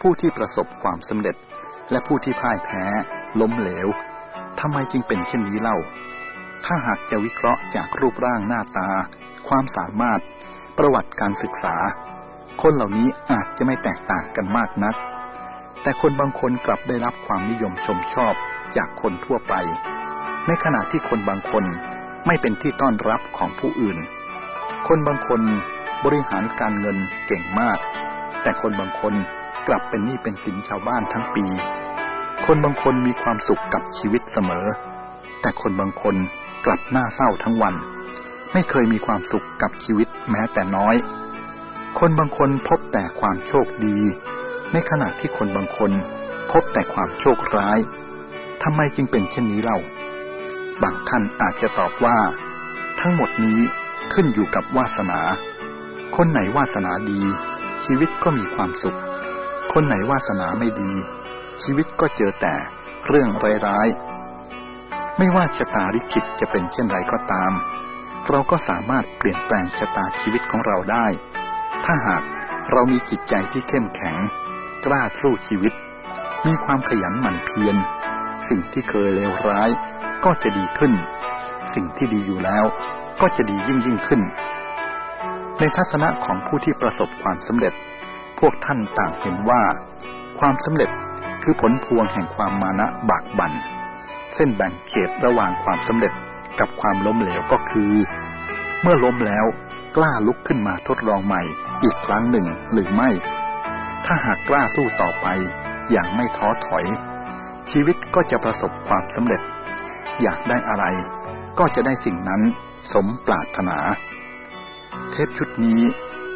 ผู้ที่ประสบความสำเร็จ และผู้ที่พ่ายแพ้ ล้มเหลวทำไมจึงเป็นเช่นนี้เล่า ถ้าหากจะวิเคราะห์จากรูปร่างหน้าตา ความสามารถ ประวัติการศึกษา คนเหล่านี้อาจจะไม่แตกต่างกันมากนัก แต่คนบางคนกลับได้รับความนิยมชมชอบจากคนทั่วไป ในขณะที่คนบางคนไม่เป็นที่ต้อนรับของผู้อื่น คนบางคนบริหารการเงินเก่งมาก แต่คนบางคน กลับเป็นหนี้เป็นสินชาวบ้านทั้งปี คนบางคนมีความสุขกับชีวิตเสมอ แต่คนบางคนกลับหน้าเศร้าทั้งวัน ไม่เคยมีความสุขกับชีวิตแม้แต่น้อย คนบางคนพบแต่ความโชคดี ในขณะที่คนบางคนพบแต่ความโชคร้ายทำไมจึงเป็นเช่นนี้เล่า บางท่านอาจจะตอบว่า ทั้งหมดนี้ขึ้นอยู่กับวาสนา คนไหนวาสนาดี ชีวิตก็มีความสุข คนไหนวาสนาไม่ดี ชีวิตก็เจอแต่เรื่องร้ายๆ ไม่ว่าชะตาลิขิตจะเป็นเช่นไรก็ตาม เราก็สามารถเปลี่ยนแปลงชะตาชีวิตของเราได้ ถ้าหากเรามีจิตใจที่เข้มแข็ง กล้าสู้ชีวิต มีความขยันหมั่นเพียร สิ่งที่เคยเลวร้ายก็จะดีขึ้น สิ่งที่ดีอยู่แล้วก็จะดียิ่งยิ่งขึ้น ในทัศนะของผู้ที่ประสบความสำเร็จ พวกท่านต่างเห็นว่า ความสำเร็จคือผลพวงแห่งความมานะบากบัน่นเส้นแบ่งเขตระหว่างความสำเร็จกับความล้มเหลวก็คือ เมื่อล้มแล้วกล้าลุกขึ้นมาทดลองใหม่อีกครั้งหนึ่งหรือไม่ ถ้าหากกล้าสู้ต่อไปอย่างไม่ท้อถอย ชีวิตก็จะประสบความสำเร็จ อยากได้อะไร ก็จะได้สิ่งนั้นสมปรารถนา เทปชุดนี้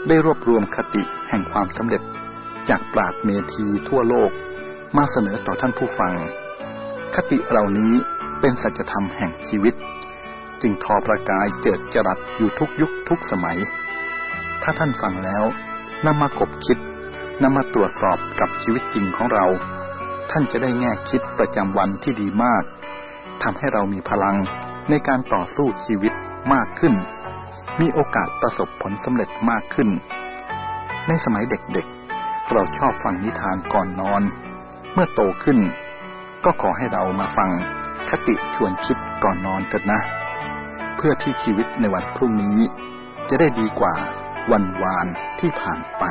ได้รวบรวมคติแห่งความสำเร็จจากปราดเมธีทั่วโลกมาเสนอต่อท่านผู้ฟัง คติเหล่านี้เป็นสัจธรรมแห่งชีวิต จึงทอประกายเจิดจรัสอยู่ทุกยุคทุกสมัย ถ้าท่านฟังแล้วนำมากบคิดนำมาตรวจสอบกับชีวิตจริงของเรา ท่านจะได้แง่คิดประจำวันที่ดีมากทำให้เรามีพลังในการต่อสู้ชีวิตมากขึ้น มีโอกาสประสบผลสำเร็จมากขึ้น ในสมัยเด็กๆ เราชอบฟังนิทานก่อนนอน เมื่อโตขึ้น ก็ขอให้เรามาฟังคติชวนคิดก่อนนอนกันนะ เพื่อที่ชีวิตในวันพรุ่งนี้ จะได้ดีกว่าวันวานที่ผ่านไป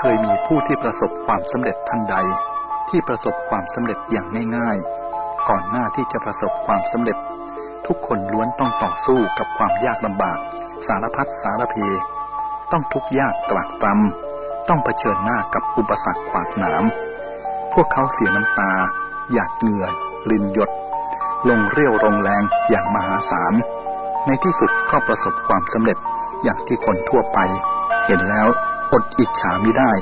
คยมีผู้ที่ประสบความสำเร็จทันใด ที่ประสบความสำเร็จอย่างง่ายๆ ก่อนหน้าที่จะประสบความสำเร็จ ทุกคนล้วนต้องต่อสู้กับความยากลำบาก สารพัดสารเพ ต้องทุกข์ยากตรากตรำต้องเผชิญหน้ากับอุปสรรคขวากหนาม พวกเขาเสียน้ำตา หยาดเหงื่อลินหยด ลงเรี่ยวลงแรงอย่างมหาศาล ในที่สุดก็ประสบความสำเร็จอย่างที่คนทั่วไป เห็นแล้ว ดอิจฉาไม่ได้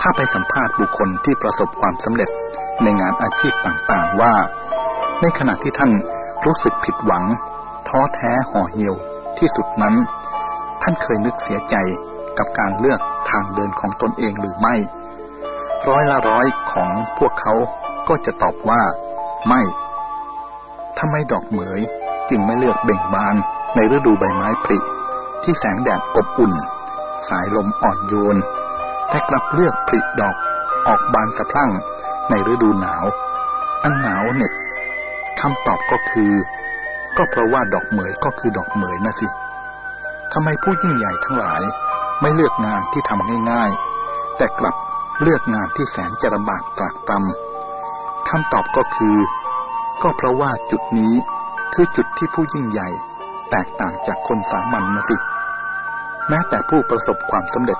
ถ้าไปสัมภาษณ์บุคคลที่ประสบความสำเร็จในงานอาชีพต่างๆว่า ในขณะที่ท่านรู้สึกผิดหวัง ท้อแท้ห่อเหี่ยวที่สุดนั้น ท่านเคยนึกเสียใจกับการเลือกทางเดินของตนเองหรือไม่ ร้อยละร้อยของพวกเขาก็จะตอบว่า ไม่ทำไมดอกเหมยจึงไม่เลือกเบ่งบานในฤดูใบไม้ผลิที่แสงแดดอบอุ่น สายลมอ่อนโยน แต่กลับเลือกผลิดอกออกบานสะพรั่งในฤดูหนาว อันหนาวเหน็บคำตอบก็คือ ก็เพราะว่าดอกเหมยก็คือดอกเหมยนะสิทำไมผู้ยิ่งใหญ่ทั้งหลายไม่เลือกงานที่ทำง่ายๆ แต่กลับเลือกงานที่แสนจะลำบากตรากตรำคำตอบก็คือ ก็เพราะว่าจุดนี้คือจุดที่ผู้ยิ่งใหญ่ แตกต่างจากคนสามัญนนะสิ ม้แต่ผู้ประสบความสำเร็จ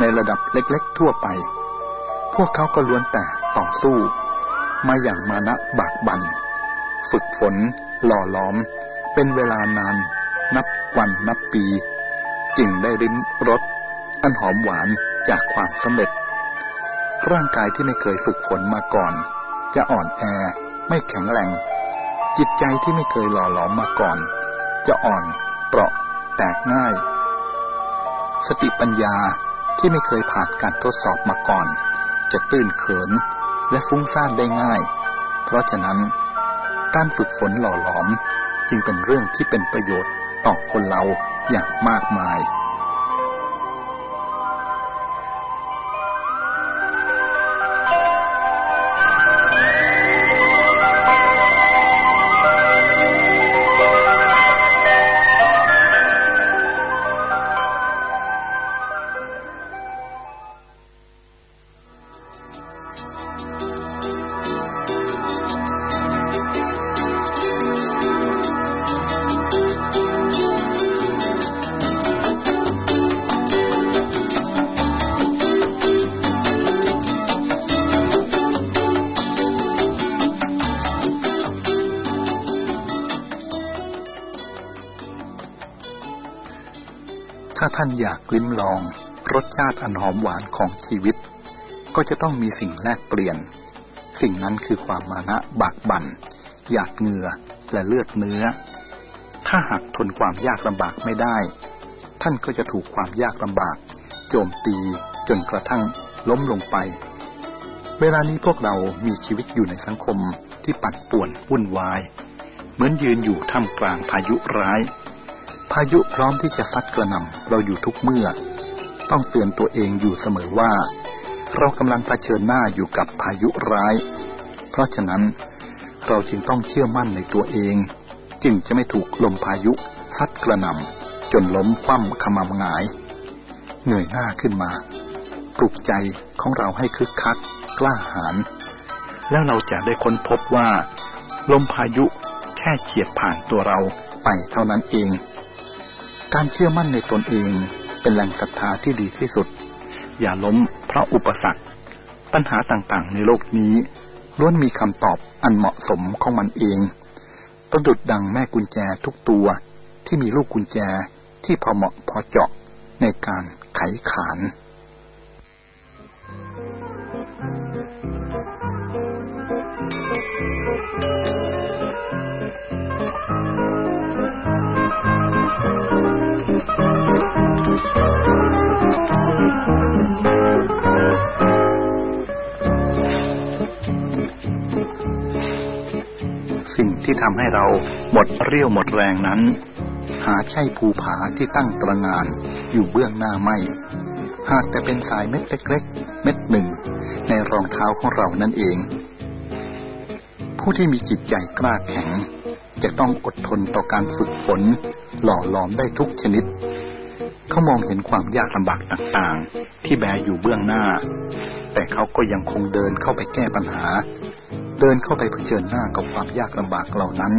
ในระดับเล็กๆ ทั่วไป พวกเขาก็ล้วนแต่ต่อสู้ มาอย่างมานะบากบัน่นฝึกฝน หล่อล้อม เป็นเวลานาน นับวันนับปี จึงได้ริมรสอันหอมหวานจากความสำเร็จ ร่างกายที่ไม่เคยฝึกฝนมาก่อน จะอ่อนแอไม่แข็งแรง จิตใจที่ไม่เคยหล่อหลอมมาก่อน จะอ่อนเปราะแตกง่าย สติปัญญาที่ไม่เคยผ่านการทดสอบมาก่อน จะตื้นเขินและฟุ้งซ่านได้ง่าย เพราะฉะนั้น การฝึกฝนหล่อหลอมจึงเป็นเรื่องที่เป็นประโยชน์ต่อคนเราอย่างมากมาย อยากลิ้มลอง รสชาติอันหอมหวานของชีวิต ก็จะต้องมีสิ่งแลกเปลี่ยน สิ่งนั้นคือความมานะบากบัน่น หยาดเหงื่อและเลือดเนื้อ ถ้าหากทนความยากลำบากไม่ได้ ท่านก็จะถูกความยากลำบาก โจมตีจนกระทั่งล้มลงไป เวลานี้พวกเรามีชีวิตอยู่ในสังคมที่ปั่นป่วนวุ่นวาย เหมือนยืนอยู่ท่ามกลางพายุร้าย พายุพร้อมที่จะซัดกระหน่ำเราอยู่ทุกเมื่อ ต้องเตือนตัวเองอยู่เสมอว่า เรากำลังเผชิญหน้าอยู่กับพายุร้าย เพราะฉะนั้นเราจึงต้องเชื่อมั่นในตัวเอง จึงจะไม่ถูกลมพายุซัดกระหน่ำจนล้มคว่ำขมำงาย เหนื่อยหน้าขึ้นมา ปลุกใจของเราให้คึกคัก กล้าหาญแล้วเราจะได้ค้นพบว่า ลมพายุแค่เฉียดผ่านตัวเราไปเท่านั้นเอง การเชื่อมั่นในตนเองเป็นแหล่งศรัทธาที่ดีที่สุด อย่าล้มเพราะอุปสรรค ปัญหาต่างๆ ในโลกนี้ล้วนมีคำตอบอันเหมาะสมของมันเองประดุดดังแม่กุญแจทุกตัวที่มีลูกกุญแจที่พอเหมาะพอเจาะในการไขขาน สิ่งที่ทำให้เราหมดเรี่ยวหมดแรงนั้น หาใช่ภูผาที่ตั้งตระงานอยู่เบื้องหน้าไม่ หากแต่เป็นสายเม็ดเล็กๆ เม็ดหนึ่ง ในรองเท้าของเรานั่นเอง ผู้ที่มีจิตใจกล้าแข็ง จะต้องอดทนต่อการฝึกฝน หล่อหลอมได้ทุกชนิด เขามองเห็นความยากลำบากต่างๆ ที่แบอยู่เบื้องหน้า แต่เขาก็ยังคงเดินเข้าไปแก้ปัญหา เดินเข้าไปเผชิญหน้ากับความยากลำบากเหล่านั้น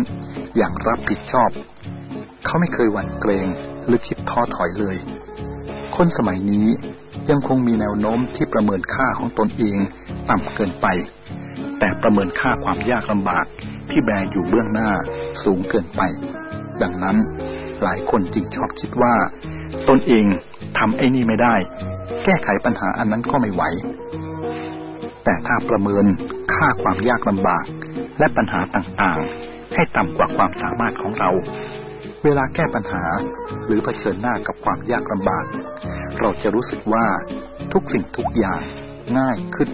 อย่างรับผิดชอบ เขาไม่เคยหวั่นเกรงหรือคิดท้อถอยเลย คนสมัยนี้ยังคงมีแนวโน้มที่ประเมินค่าของตนเองต่ำเกินไป แต่ประเมินค่าความยากลำบากที่แบอยู่เบื้องหน้าสูงเกินไป ดังนั้นหลายคนจึงชอบคิดว่า ตนเองทำไอ้นี่ไม่ได้ แก้ไขปัญหาอันนั้นก็ไม่ไหว แต่ถ้าประเมินค่าความยากลำบาก และปัญหาต่างๆ ให้ต่ำกว่าความสามารถของเรา เวลาแก้ปัญหาหรือเผชิญหน้ากับความยากลำบาก เราจะรู้สึกว่าทุกสิ่งทุกอย่างง่ายขึ้น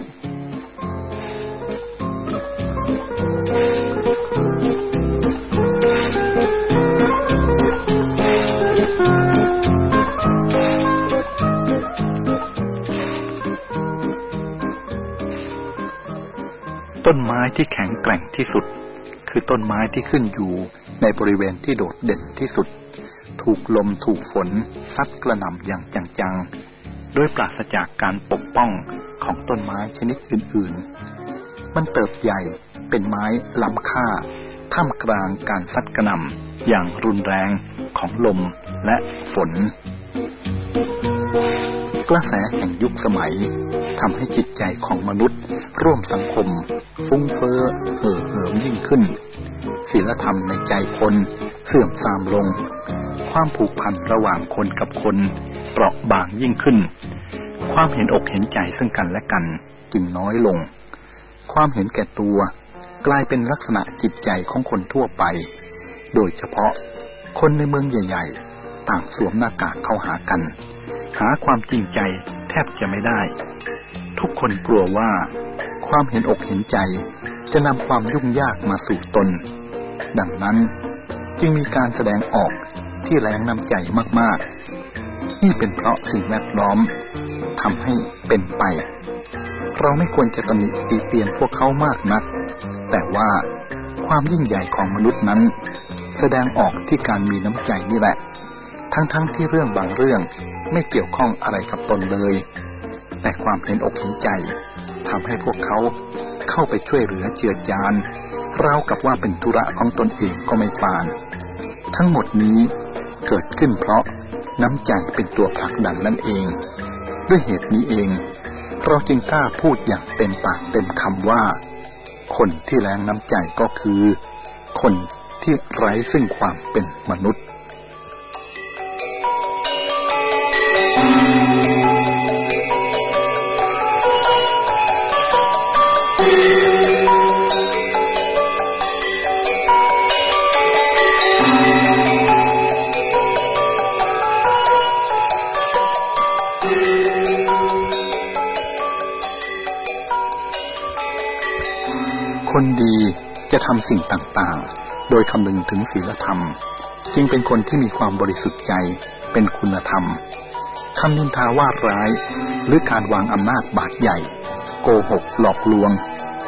ต้นไม้ที่แข็งแกร่งที่สุด คือต้นไม้ที่ขึ้นอยู่ในบริเวณที่โดดเด่นที่สุด ถูกลมถูกฝนซัดกระหน่ำอย่างจังๆโดยปราศจากการปกป้องของต้นไม้ชนิดอื่นๆ มันเติบใหญ่เป็นไม้ล้ำค่า ท่ามกลางการซัดกระหน่ำอย่างรุนแรงของลมและฝน กระแสแห่งยุคสมัย ทำให้จิตใจของมนุษย์ ร่วมสังคม ฟุ้งเฟ้อเห่อเหิมยิ่งขึ้นศีลธรรมในใจคนเสื่อมทรามลง ความผูกพันระหว่างคนกับคนเปราะบางยิ่งขึ้น ความเห็นอกเห็นใจซึ่งกันและกันจึงน้อยลง ความเห็นแก่ตัวกลายเป็นลักษณะจิตใจของคนทั่วไป โดยเฉพาะคนในเมืองใหญ่ ๆ ต่างสวมหน้ากากเข้าหากัน หาความจริงใจแทบจะไม่ได้ ทุกคนกลัวว่า ความเห็นอกเห็นใจจะนำความยุ่งยากมาสู่ตน ดังนั้นจึงมีการแสดงออกที่แรงน้ำใจมากๆ นี่เป็นเพราะสิ่งแวดล้อมทำให้เป็นไป เราไม่ควรจะตำหนิตีเตียนพวกเขามากนัก แต่ว่าความยิ่งใหญ่ของมนุษย์นั้น แสดงออกที่การมีน้ำใจนี่แหละ ทั้งๆทที่เรื่องบางเรื่องไม่เกี่ยวข้องอะไรกับตนเลย แต่ความเห็นอกเห็นใจทำให้พวกเขาเข้าไปช่วยเหลือเจือจานราวกับว่าเป็นธุระของตนเองก็ไม่ปาน ทั้งหมดนี้เกิดขึ้นเพราะน้ำใจเป็นตัวผลักดันนั่นเอง ด้วยเหตุนี้เอง เราจึงกล้าพูดอย่างเต็มปากเต็มคำว่า คนที่แรงน้ำใจก็คือ คนที่ไร้ซึ่งความเป็นมนุษย์ สิ่งต่างๆ โดยคำนึงถึงศีลธรรม จึงเป็นคนที่มีความบริสุทธิ์ใจเป็นคุณธรรมคำนินทาว่าร้าย หรือการวางอำนาจบาดใหญ่ โกหกหลอกลวง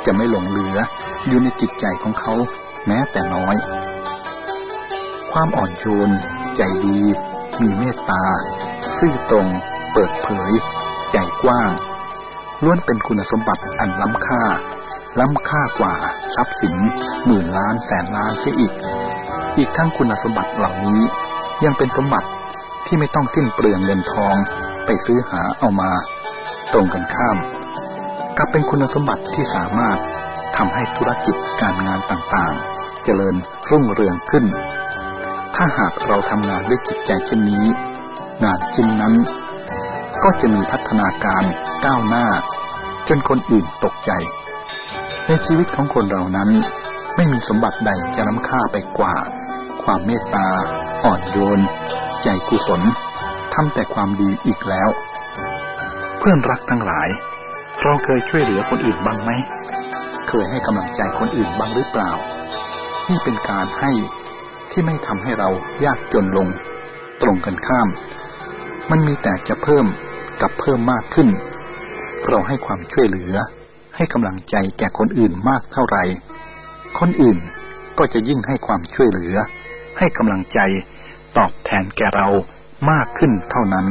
จะไม่หลงเหลืออยู่ในจิตใจของเขาแม้แต่น้อย ความอ่อนโยน ใจดี มีเมตตา ซื่อตรง เปิดเผย ใจกว้างล้วนเป็นคุณสมบัติอันล้ำค่า ล้ำค่ากว่าทรัพย์สินหมื่นล้านแสนล้านเสียอีก อีกทั้งคุณสมบัติเหล่านี้ ยังเป็นสมบัติที่ไม่ต้องสิ้นเปลืองเงินทองไปซื้อหาเอามา ตรงกันข้ามกลับเป็นคุณสมบัติที่สามารถทำให้ธุรกิจการงานต่างๆ เจริญรุ่งเรืองขึ้น ถ้าหากเราทำงานด้วยจิตใจเช่นนี้ งานชิ้นนั้น ก็จะมีพัฒนาการก้าวหน้า จนคนอื่นตกใจ ในชีวิตของคนเรานั้น ไม่มีสมบัติใดจะล้ำค่าไปกว่า ความเมตตา อ่อนโยน ใจกุศลทำแต่ความดีอีกแล้ว เพื่อนรักทั้งหลาย เราเคยช่วยเหลือคนอื่นบ้างไหม เคยให้กำลังใจคนอื่นบ้างหรือเปล่า นี่เป็นการให้ที่ไม่ทำให้เรายากจนลง ตรงกันข้าม มันมีแต่จะเพิ่มกับเพิ่มมากขึ้น เราให้ความช่วยเหลือ ให้กำลังใจแก่คนอื่นมากเท่าไหร่ คนอื่นก็จะยิ่งให้ความช่วยเหลือ ให้กำลังใจตอบแทนแก่เรามากขึ้นเท่านั้น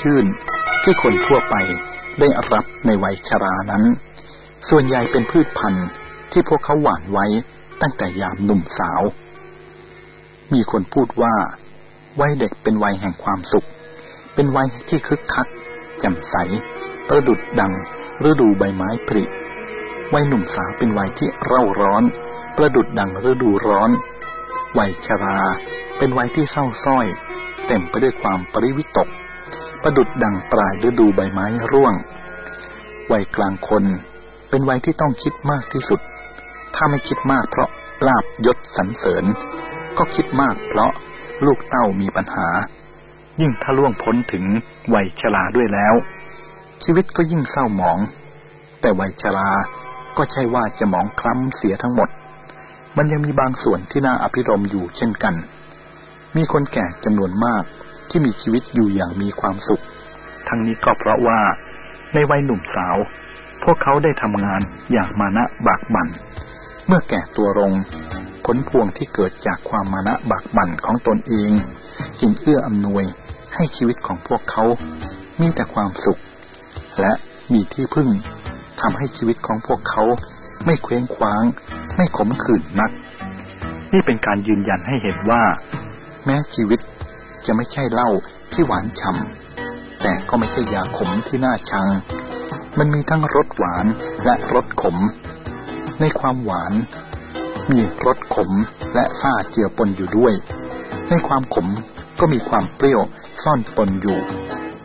ชื่น ที่คนทั่วไปได้รับในวัยชรานั้น ส่วนใหญ่เป็นพืชพันธุ์ที่พวกเขาหว่านไว้ตั้งแต่ยามหนุ่มสาว มีคนพูดว่า วัยเด็กเป็นวัยแห่งความสุข เป็นวัยที่คึกคักแจ่มใส ประดุดดังฤดูใบไม้ผลิวัยหนุ่มสาวเป็นวัยที่เร่าร้อน ประดุดดังฤดูร้อน วัยชรา เป็นวัยที่เศร้าส้อย เต็มไปด้วยความปริวิตก ประดุดดังปลายฤดูใบไม้ร่วง วัยกลางคนเป็นวัยที่ต้องคิดมากที่สุด ถ้าไม่คิดมากเพราะลาบยศสรรเสริญ ก็คิดมากเพราะลูกเต้ามีปัญหา ยิ่งถ้าล่วงพ้นถึงวัยชราด้วยแล้ว ชีวิตก็ยิ่งเศร้าหมอง แต่วัยชราก็ใช่ว่าจะหมองคล้ำเสียทั้งหมด มันยังมีบางส่วนที่น่าอภิรมอยู่เช่นกัน มีคนแก่จำนวนมาก ที่มีชีวิตอยู่อย่างมีความสุข ทั้งนี้ก็เพราะว่าในวัยหนุ่มสาว พวกเขาได้ทำงานอย่างมานะบากบัน่น เมื่อแก่ตัวลงผลพวงที่เกิดจากความมานะบากบั่นของตนเอง จึงเอื้ออำนวยให้ชีวิตของพวกเขา มีแต่ความสุข และมีที่พึ่งทำให้ชีวิตของพวกเขาไม่เคว้งคว้าง ไม่ขมขื่นนัก นี่เป็นการยืนยันให้เห็นว่า แม้ชีวิต จะไม่ใช่เหล้าที่หวานฉ่ำแต่ก็ไม่ใช่ยาขมที่น่าชัง มันมีทั้งรสหวานและรสขม ในความหวาน มีรสขมและซ่าเจือปนอยู่ด้วย ในความขมก็มีความเปรี้ยวซ่อนปนอยู่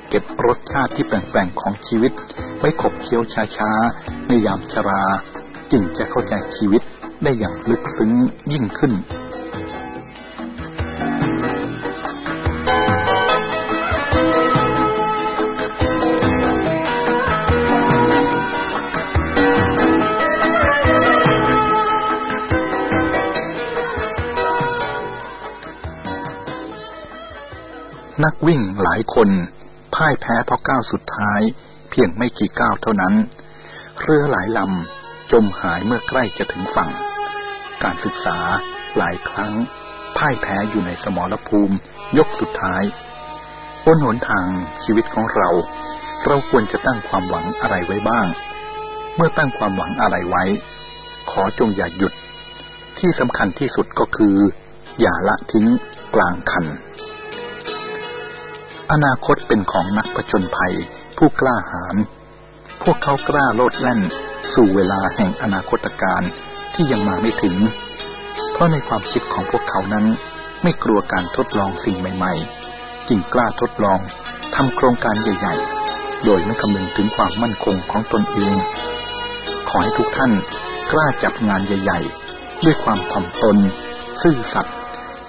เก็บรสชาติที่แปลงๆของชีวิต ไว้ขบเคี้ยวช้าๆในยามชรา จึงจะเข้าใจชีวิตได้อย่างลึกซึ้งยิ่งขึ้น นักวิ่งหลายคนพ่ายแพ้เพราะก้าวสุดท้าย เพียงไม่กี่ก้าวเท่านั้น เรือหลายลำจมหายเมื่อใกล้จะถึงฝั่ง การศึกษาหลายครั้งพ่ายแพ้อยู่ในสมรภูมิยกสุดท้ายบนหนทางชีวิตของเรา เราควรจะตั้งความหวังอะไรไว้บ้าง เมื่อตั้งความหวังอะไรไว้ ขอจงอย่าหยุด ที่สำคัญที่สุดก็คือ อย่าละทิ้งกลางคัน อนาคตเป็นของนักผจญภัย ผู้กล้าหาญพวกเขากล้าโลดแล่น สู่เวลาแห่งอนาคตการที่ยังมาไม่ถึง เพราะในความคิดของพวกเขานั้น ไม่กลัวการทดลองสิ่งใหม่ ๆ จึงกล้าทดลองทำโครงการใหญ่ ๆ โดยไม่คำนึงถึงความมั่นคงของตนเอง ขอให้ทุกท่านกล้าจับงานใหญ่ ๆ ด้วยความถ่อมตน ซื่อสัตย์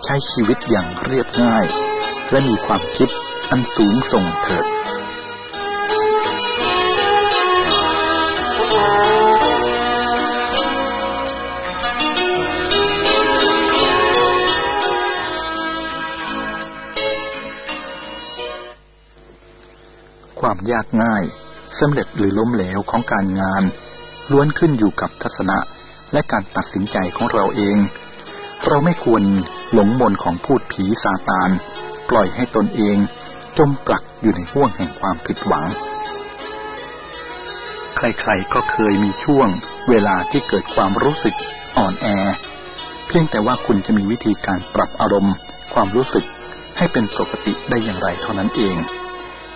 ใช้ชีวิตอย่างเรียบง่าย และมีความคิด อันสูงส่งเถิดความยากง่ายสำเร็จหรือล้มเหลวของการงาน ล้วนขึ้นอยู่กับทัศนะและการตัดสินใจของเราเอง เราไม่ควรหลงมนของพูดผีซาตาน ปล่อยให้ตนเอง จมปลักอยู่ในห่วงแห่งความผิดหวัง ใครๆก็เคยมีช่วง เวลาที่เกิดความรู้สึกอ่อนแอ เพียงแต่ว่าคุณจะมีวิธีการปรับอารมณ์ ความรู้สึกให้เป็นปกติได้อย่างไรเท่านั้นเอง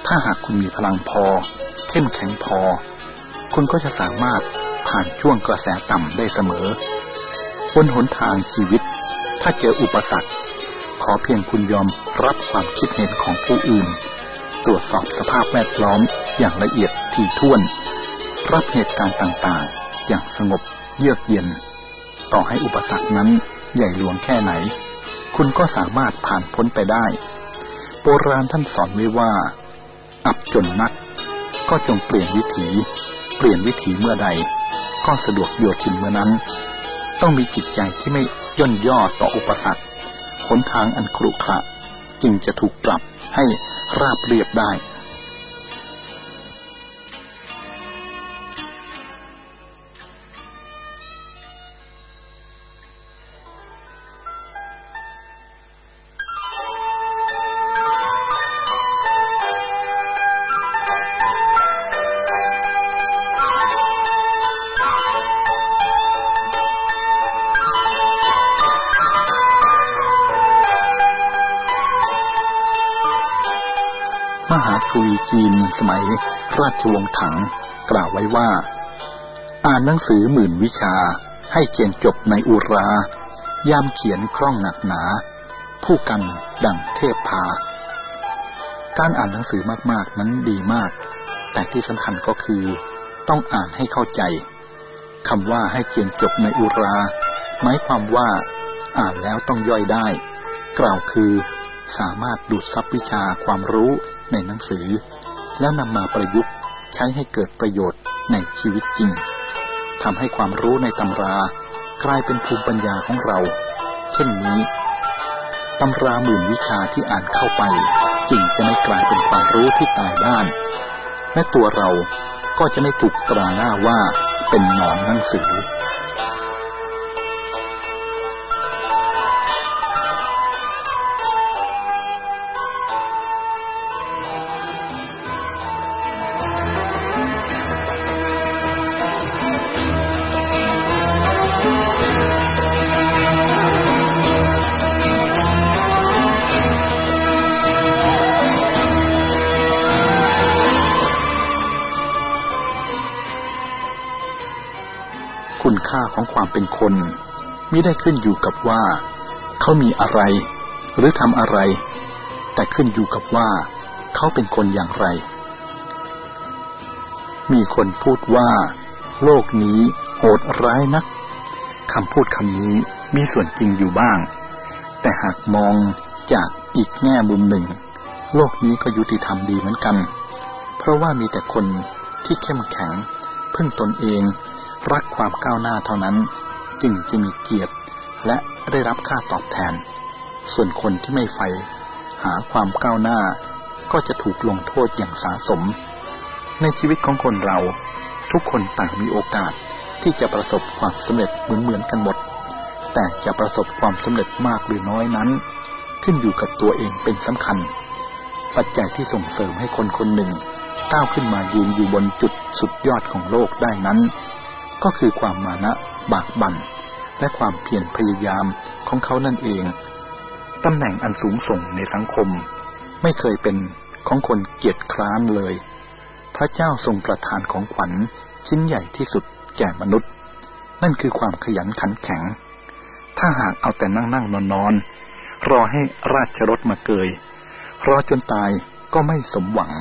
ถ้าหากคุณมีพลังพอ เข้มแข็งพอ คุณก็จะสามารถผ่านช่วงกระแสต่ำได้เสมอบนหนทางชีวิต ถ้าเจออุปสรรค ขอเพียงคุณยอมรับความคิดเห็นของผู้อื่น ตรวจสอบสภาพแวดล้อมอย่างละเอียดถี่ถ้วน รับเหตุการณ์ต่างๆ อย่างสงบเยือกเย็น ต่อให้อุปสรรคนั้นใหญ่หลวงแค่ไหน คุณก็สามารถผ่านพ้นไปได้ โบราณท่านสอนไว้ว่า อับจนนัก ก็จงเปลี่ยนวิถี เปลี่ยนวิถีเมื่อใด ก็สะดวกโยชินเมื่อนั้น ต้องมีจิตใจที่ไม่ย่นย่อต่ออุปสรรค นทางอันครุขระจึงจะถูกปรับให้ราบเรียบได้ จีนสมัยราชวงศ์ถังกล่าวไว้ว่า อ่านหนังสือหมื่นวิชาให้เขียนจบในอุรา ยามเขียนคล่องหนักหนา ผู้กันดังเทพพา การอ่านหนังสือมากๆนั้นดีมาก แต่ที่สำคัญก็คือ ต้องอ่านให้เข้าใจคำว่าให้เขียนจบในอุรา หมายความว่าอ่านแล้วต้องย่อยได้ กล่าวคือสามารถดูดซับวิชาความรู้ในหนังสือ แล้วนำมาประยุกต์ใช้ให้เกิดประโยชน์ในชีวิตจริงทำให้ความรู้ในตำรา กลายเป็นภูมิปัญญาของเรา เช่นนี้ตำราหมื่นวิชาที่อ่านเข้าไปจริงจะไม่กลายเป็นความรู้ที่ตายด้าน และตัวเราก็จะไม่ถูกตราหน้าว่าเป็นหนอนหนังสือ ไมิได้ขึ้นอยู่กับว่า เขามีอะไร หรือทำอะไร แต่ขึ้นอยู่กับว่าเขาเป็นคนอย่างไร มีคนพูดว่า โลกนี้โหดร้ายนักคำพูดคำนี้มีส่วนจริงอยู่บ้าง แต่หากมองจากอีกแง่มุมหนึ่ง โลกนี้ก็ยุติธรรมดีเหมือนกัน เพราะว่ามีแต่คนที่เข้มแข็ง พึ่งตนเอง รักความก้าวหน้าเท่านั้น จึงจะมีเกียรติ และได้รับค่าตอบแทน ส่วนคนที่ไม่ใฝ่หาความก้าวหน้า ก็จะถูกลงโทษอย่างสาสม ในชีวิตของคนเรา ทุกคนต่างมีโอกาสที่จะประสบความสำเร็จเหมือนเหมือนกันหมด แต่จะประสบความสำเร็จมากหรือน้อยนั้น ขึ้นอยู่กับตัวเองเป็นสำคัญ ปัจจัยที่ส่งเสริมให้คนคนหนึ่งก้าวขึ้นมายืนอยู่บนจุดสุดยอดของโลกได้นั้น ก็คือความมานะ บากบั่นและความเพียรพยายามของเขานั่นเอง ตำแหน่งอันสูงส่งในสังคม ไม่เคยเป็นของคนเกียจคร้านเลย พระเจ้าทรงประทานของขวัญชิ้นใหญ่ที่สุดแก่มนุษย์ นั่นคือความขยันขันแข็ง ถ้าหากเอาแต่นั่งนั่งนอนนอนรอให้ราชรถมาเกย รอจนตายก็ไม่สมหวัง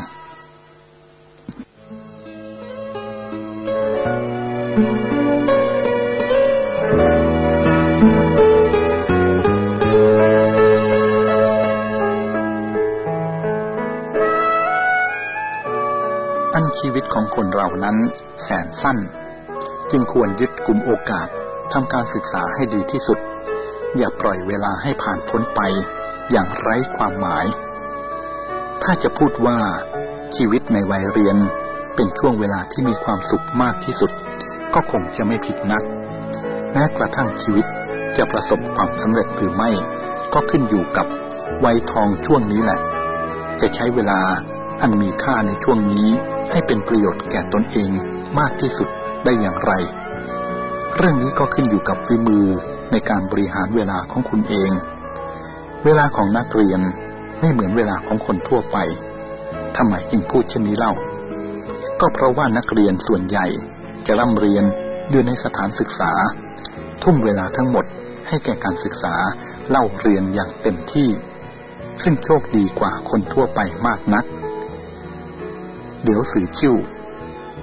ชีวิตของคนเรานั้นแสนสั้น จึงควรยึดกลุ่มโอกาสทำการศึกษาให้ดีที่สุด อย่าปล่อยเวลาให้ผ่านพ้นไป อย่างไร้ความหมาย ถ้าจะพูดว่าชีวิตในวัยเรียนเป็นช่วงเวลาที่มีความสุขมากที่สุด ก็คงจะไม่ผิดนักแม้กระทั่งชีวิตจะประสบความสำเร็จหรือไม่ ก็ขึ้นอยู่กับวัยทองช่วงนี้แหละ จะใช้เวลาอันมีค่าในช่วงนี้ ให้เป็นประโยชน์แก่ตนเองมากที่สุดได้อย่างไร เรื่องนี้ก็ขึ้นอยู่กับฝีมือในการบริหารเวลาของคุณเอง เวลาของนักเรียนไม่เหมือนเวลาของคนทั่วไปทำไมจึงพูดเช่นนี้เล่า ก็เพราะว่านักเรียนส่วนใหญ่จะร่ำเรียนอยู่ในสถานศึกษา ทุ่มเวลาทั้งหมดให้แก่การศึกษาเล่าเรียนอย่างเต็มที่ ซึ่งโชคดีกว่าคนทั่วไปมากนัก เดี๋ยวสื่อชิ่ว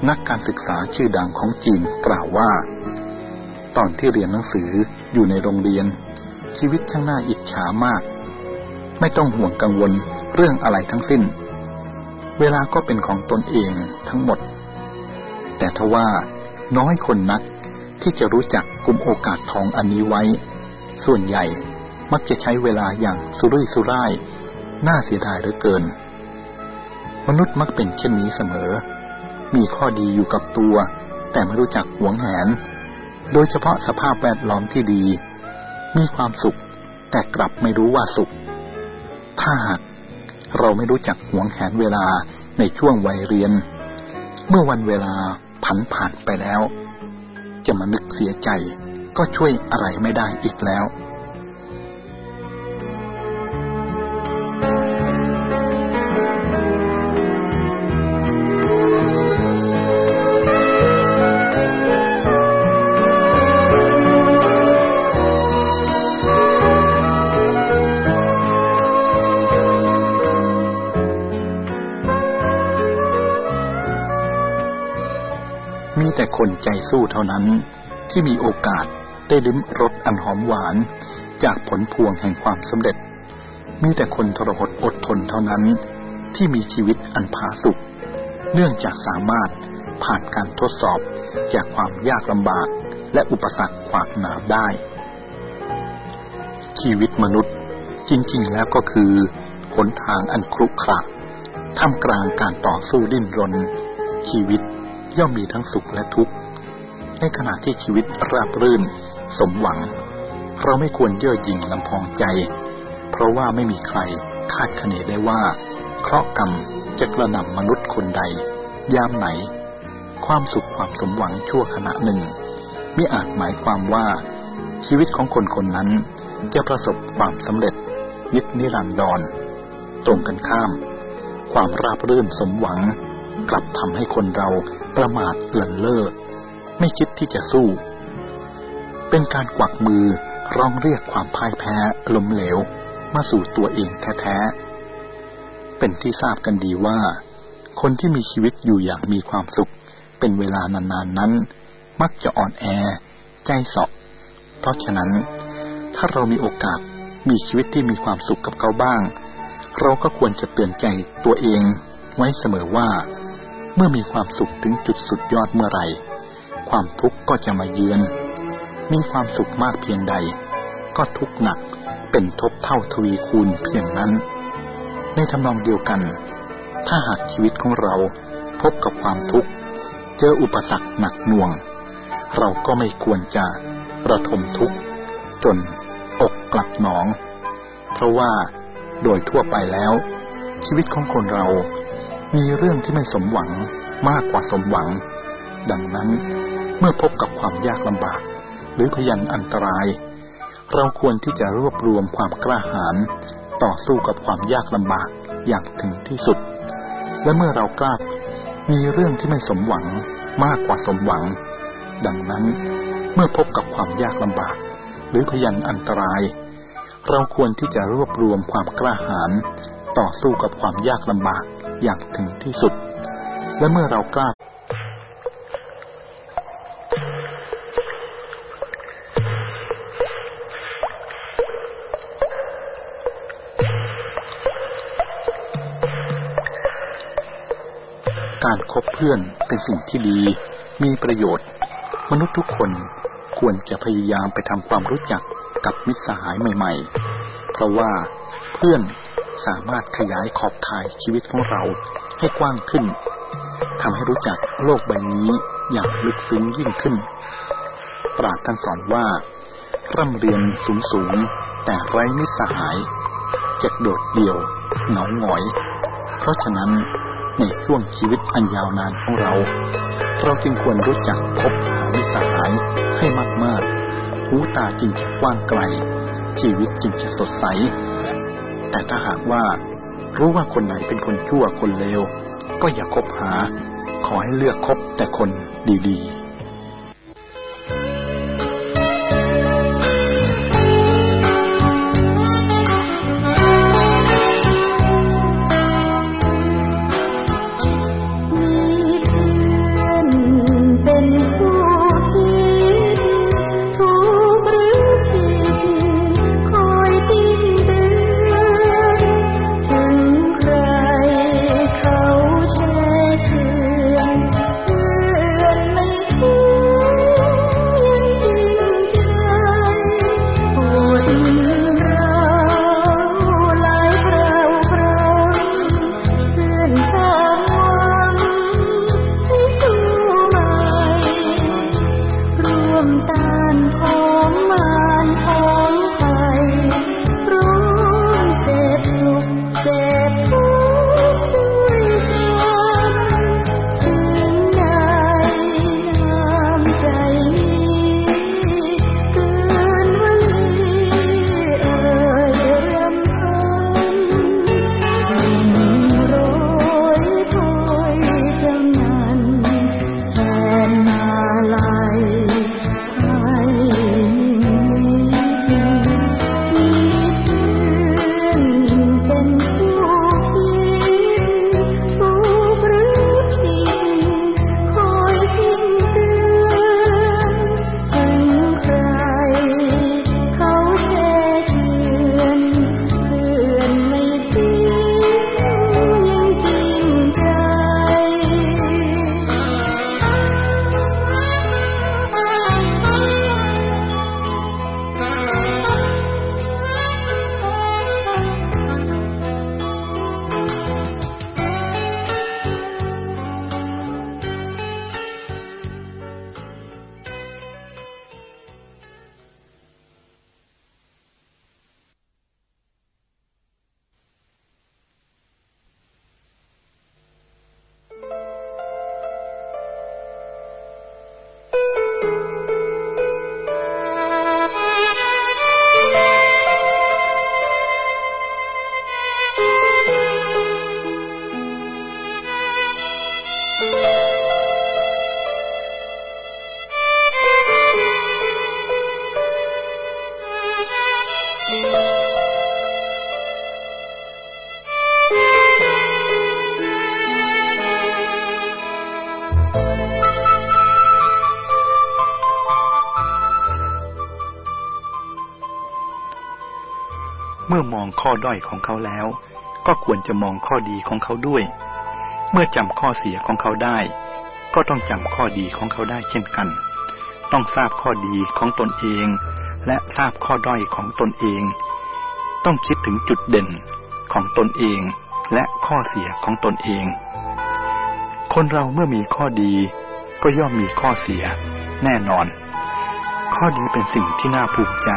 นักการศึกษาชื่อดังของจีนกล่าวว่า ตอนที่เรียนหนังสืออยู่ในโรงเรียน ชีวิตช่างน่าอิจฉามาก ไม่ต้องห่วงกังวลเรื่องอะไรทั้งสิ้น เวลาก็เป็นของตนเองทั้งหมด แต่ทว่าน้อยคนนักที่จะรู้จักกลุ่มโอกาสทองอันนี้ไว้ ส่วนใหญ่มักจะใช้เวลาอย่างสุรุ่ยสุร่าย น่าเสียดายเหลือเกิน มนุษย์มักเป็นเช่นนี้เสมอ มีข้อดีอยู่กับตัว แต่ไม่รู้จักหวงแหน โดยเฉพาะสภาพแวดล้อมที่ดี มีความสุข แต่กลับไม่รู้ว่าสุข ถ้าหากเราไม่รู้จักหวงแหนเวลาในช่วงวัยเรียน เมื่อวันเวลาผันผ่านไปแล้ว จะมานึกเสียใจก็ช่วยอะไรไม่ได้อีกแล้ว เท่านั้นที่มีโอกาสได้ลิ้มรสอันหอมหวาน จากผลพวงแห่งความสำเร็จ มีแต่คนทรหดอดทนเท่านั้น ที่มีชีวิตอันผาสุกเนื่องจากสามารถผ่านการทดสอบจากความยากลำบากและอุปสรรคขวากหนามได้ ชีวิตมนุษย์จริงๆแล้วก็คือหนทางอันครุขระท่ามกลางการต่อสู้ดิ้นรน ชีวิตย่อมมีทั้งสุขและทุกข์ ในขณะที่ชีวิตราบรื่น สมหวัง เราไม่ควรเย่อหยิ่งลำพองใจ เพราะว่าไม่มีใครคาดคะเนได้ว่า เคราะห์กรรมจะกระหน่ำมนุษย์คนใด ยามไหน ความสุขความสมหวังชั่วขณะหนึ่งไม่อาจหมายความว่าชีวิตของคนคนนั้น จะประสบความสำเร็จยิดนิรันดรตรงกันข้าม ความราบรื่นสมหวัง กลับทำให้คนเราประมาทเลื่อนเล่อ ไม่คิดที่จะสู้ เป็นการกวักมือร้องเรียกความพ่ายแพ้ล้มเหลว มาสู่ตัวเองแท้ๆ เป็นที่ทราบกันดีว่า คนที่มีชีวิตอยู่อย่างมีความสุข เป็นเวลานานๆนนั้น มักจะอ่อนแอ ใจเสาะเพราะฉะนั้น ถ้าเรามีโอกาสมีชีวิตที่มีความสุขกับเขาบ้าง เราก็ควรจะเตือนใจตัวเองไว้เสมอว่า เมื่อมีความสุขถึงจุดสุดยอดเมื่อไหร่ ความทุกข์ก็จะมาเยือน มีความสุขมากเพียงใด ก็ทุกข์หนักเป็นทบเท่าทวีคูณเพียงนั้น ในทำนองเดียวกัน ถ้าหากชีวิตของเราพบกับความทุกข์ เจออุปสรรคหนักหน่วง เราก็ไม่ควรจะระทมทุกข์จนอกกลับหนอง เพราะว่าโดยทั่วไปแล้ว ชีวิตของคนเรามีเรื่องที่ไม่สมหวังมากกว่าสมหวัง ดังนั้น เมื่อพบกับความยากลำบาก หรือพยันอันตราย เราควรที่จะรวบรวมความกล้าหาญต่อสู้กับความยากลำบากอย่างถึงที่สุด และเมื่อเรากล้ามีเรื่องที่ไม่สมหวังมากกว่าสมหวัง ดังนั้นเมื่อพบกับความยากลำบาก หรือพยันอันตราย เราควรที่จะรวบรวมความกล้าหาญต่อสู้กับความยากลำบากอย่างถึงที่สุด และเมื่อเรากล้า การคบเพื่อนเป็นสิ่งที่ดี มีประโยชน์ มนุษย์ทุกคนควรจะพยายามไปทำความรู้จักกับมิตรสหายใหม่ ๆ เพราะว่าเพื่อนสามารถขยายขอบข่ายชีวิตของเราให้กว้างขึ้นทำให้รู้จักโลกใบนี้อย่างลึกซึ้งยิ่งขึ้น ปราดท่านสอนว่า ร่ำเรียนสูงสูงแต่ไร้มิตรสหายจะโดดเดี่ยวเหงาหงอย เพราะฉะนั้น ในช่วงชีวิตอันยาวนานของเรา เราจึงควรรู้จักคบหามิตรสหายให้มากๆ หูตาจึงจะกว้างไกล ชีวิตจึงจะสดใส แต่ถ้าหากว่า รู้ว่าคนไหนเป็นคนชั่วคนเลว ก็อย่าคบหา ขอให้เลือกคบแต่คนดีๆ thank you อมองข้อด้อยของเขาแล้ว ก็ควรจะมองข้อดีของเขาด้วย เมื่อจำข้อเสียของเขาได้ ก็ต้องจำข้อดีของเขาได้เช่นกัน ต้องทราบข้อดีของตนเอง และทราบข้อด้อยของตนเอง ต้องคิดถึงจุดเด่นของตนเอง และข้อเสียของตนเอง คนเราเมื่อมีข้อดี ก็ย่อมมีข้อเสีย แน่นอน ข้อดีเป็นสิ่งที่น่าภูมิใจ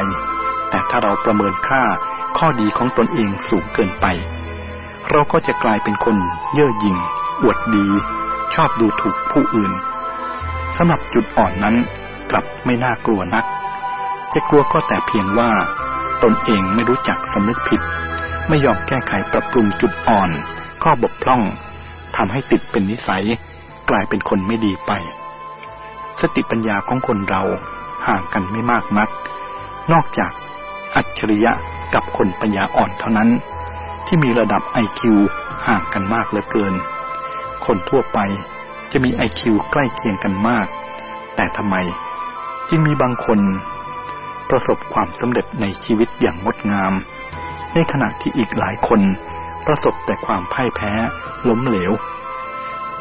แต่ถ้าเราประเมินค่า ข้อดีของตนเองสูงเกินไป เราก็จะกลายเป็นคนเย่อหยิ่งอวดดี ชอบดูถูกผู้อื่นสำหรับจุดอ่อนนั้นกลับไม่น่ากลัวนัก จะกลัวก็แต่เพียงว่า ตนเองไม่รู้จักสำนึกผิด ไม่ยอมแก้ไขปรับปรุงจุดอ่อน ข้อบกพร่องทำให้ติดเป็นนิสัย กลายเป็นคนไม่ดีไป สติปัญญาของคนเราห่างกันไม่มากนัก นอกจากอัจฉริยะ กับคนปัญญาอ่อนเท่านั้น ที่มีระดับไอคิวห่างกันมากเหลือเกิน คนทั่วไปจะมีไอคิวใกล้เคียงกันมาก แต่ทำไมจึงมีบางคนประสบความสำเร็จในชีวิตอย่างงดงาม ในขณะที่อีกหลายคนประสบแต่ความพ่ายแพ้ล้มเหลว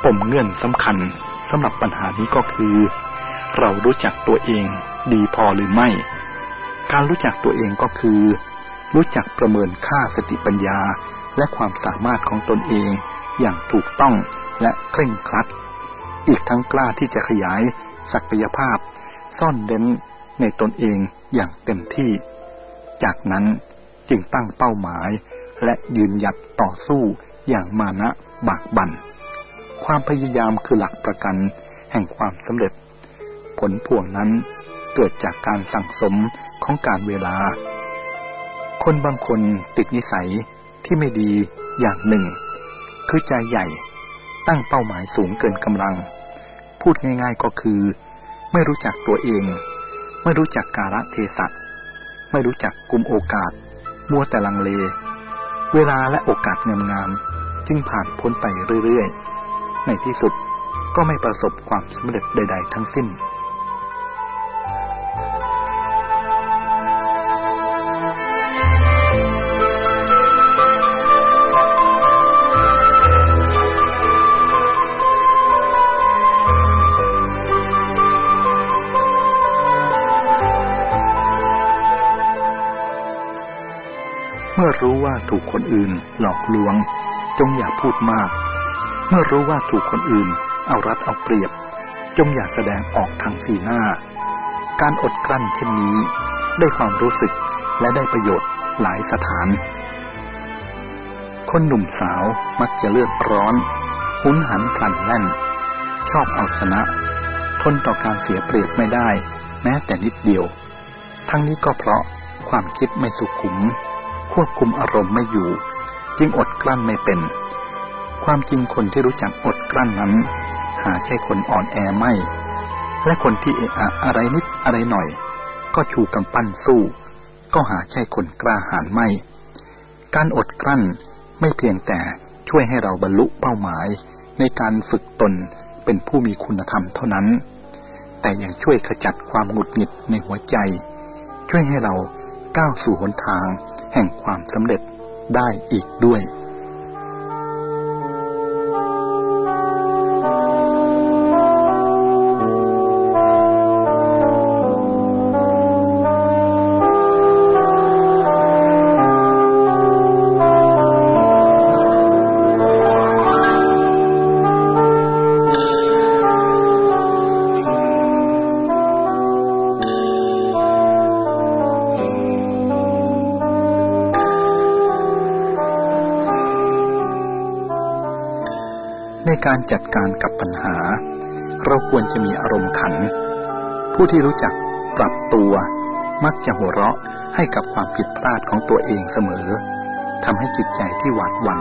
ปมเงื่อนสำคัญสำหรับปัญหานี้ก็คือ เรารู้จักตัวเองดีพอหรือไม่ การรู้จักตัวเองก็คือ รู้จักประเมินค่าสติปัญญาและความสามารถของตนเองอย่างถูกต้องและเคร่งครัด อีกทั้งกล้าที่จะขยายศักยภาพ ซ่อนเด้นในตนเองอย่างเต็มที่ จากนั้นจึงตั้งเป้าหมาย และยืนหยัดต่อสู้อย่างมานะบากบัน่น ความพยายามคือหลักประกันแห่งความสำเร็จ ผลพวงนั้นเกิดจากการสั่งสมของการเวลา คนบางคนติดนิสัยที่ไม่ดีอย่างหนึ่ง คือใจใหญ่ ตั้งเป้าหมายสูงเกินกำลัง พูดง่ายๆก็คือ ไม่รู้จักตัวเอง ไม่รู้จักกาลเทศะไม่รู้จักกุมโอกาส มัวแต่ลังเล เวลาและโอกาสงามๆจึงผ่านพ้นไปเรื่อยๆ ในที่สุดก็ไม่ประสบความสำเร็จใด ๆ ทั้งสิ้น อื่นหลอกลวง จงอย่าพูดมาก เมื่อรู้ว่าถูกคนอื่น เอารัดเอาเปรียบ จงอย่าแสดงออกทางสีหน้า การอดกลั้นเช่นนี้ ได้ความรู้สึกและได้ประโยชน์หลายสถาน คนหนุ่มสาวมักจะเลือดร้อน หุนหันพลันแล่น ชอบเอาชนะ ทนต่อการเสียเปรียบไม่ได้ แม้แต่นิดเดียว ทั้งนี้ก็เพราะความคิดไม่สุขุม ควบคุมอารมณ์ไม่อยู่ จึงอดกลั้นไม่เป็น ความจริงคนที่รู้จักอดกลั้นนั้น หาใช่คนอ่อนแอไม่ และคนที่เอะอะอะไรนิดอะไรหน่อย ก็ชูกำปั้นสู้ ก็หาใช่คนกล้าหาญไม่ การอดกลั้นไม่เพียงแต่ช่วยให้เราบรรลุเป้าหมาย ในการฝึกตนเป็นผู้มีคุณธรรมเท่านั้น แต่ยังช่วยขจัดความหงุดหงิดในหัวใจ ช่วยให้เรา ก้าวสู่หนทาง แห่งความสำเร็จได้อีกด้วย จัดการกับปัญหา เราควรจะมีอารมณ์ขัน ผู้ที่รู้จักปรับตัว มักจะหัวเราะให้กับความผิดพลาดของตัวเองเสมอทำให้จิตใจที่หวาดหวั่น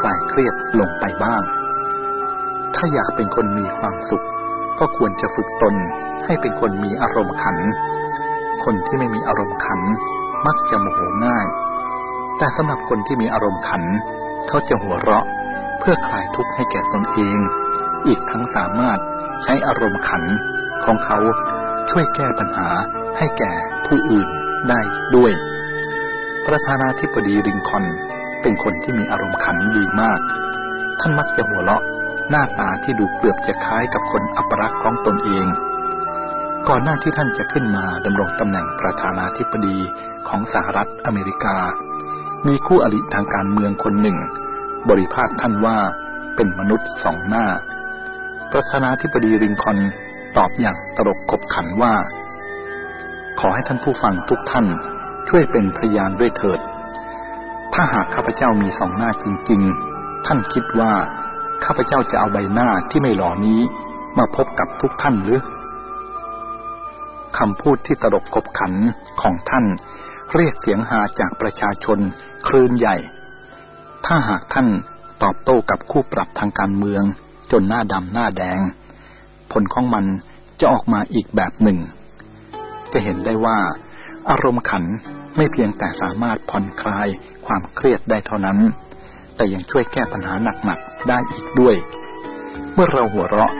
คลายเครียดลงไปบ้าง ถ้าอยากเป็นคนมีความสุข ก็ควรจะฝึกตนให้เป็นคนมีอารมณ์ขัน คนที่ไม่มีอารมณ์ขัน มักจะโมโหง่าย แต่สำหรับคนที่มีอารมณ์ขัน เขาจะหัวเราะ เพื่อคลายทุกข์ให้แก่ตนเอง อีกทั้งสามารถใช้อารมณ์ขันของเขาช่วยแก้ปัญหาให้แก่ผู้อื่นได้ด้วย ประธานาธิบดีริงคอนเป็นคนที่มีอารมณ์ขันดีมาก ท่านมักจะหัวเราะหน้าตาที่ดูเกือบจะคล้ายกับคนอัปรักษ์ของตนเอง ก่อนหน้าที่ท่านจะขึ้นมาดำรงตำแหน่งประธานาธิบดีของสหรัฐอเมริกา มีคู่อริทางการเมืองคนหนึ่ง บริพาทท่านว่าเป็นมนุษย์สองหน้า ประธานาธิบดีริงคอนตอบอย่างตลกขบขันว่า ขอให้ท่านผู้ฟังทุกท่านช่วยเป็นพยานด้วยเถิด ถ้าหากข้าพเจ้ามีสองหน้าจริง ๆ ท่านคิดว่าข้าพเจ้าจะเอาใบหน้าที่ไม่หล่อนี้มาพบกับทุกท่านหรือคำพูดที่ตลกขบขันของท่าน เรียกเสียงหาจากประชาชนคลื่นใหญ่ ถ้าหากท่านตอบโต้กับคู่ปรับทางการเมือง จนหน้าดำหน้าแดง ผลของมันจะออกมาอีกแบบหนึ่ง จะเห็นได้ว่า อารมณ์ขันไม่เพียงแต่สามารถผ่อนคลายความเครียดได้เท่านั้น แต่ยังช่วยแก้ปัญหาหนักๆได้อีกด้วย เมื่อเราหัวเราะ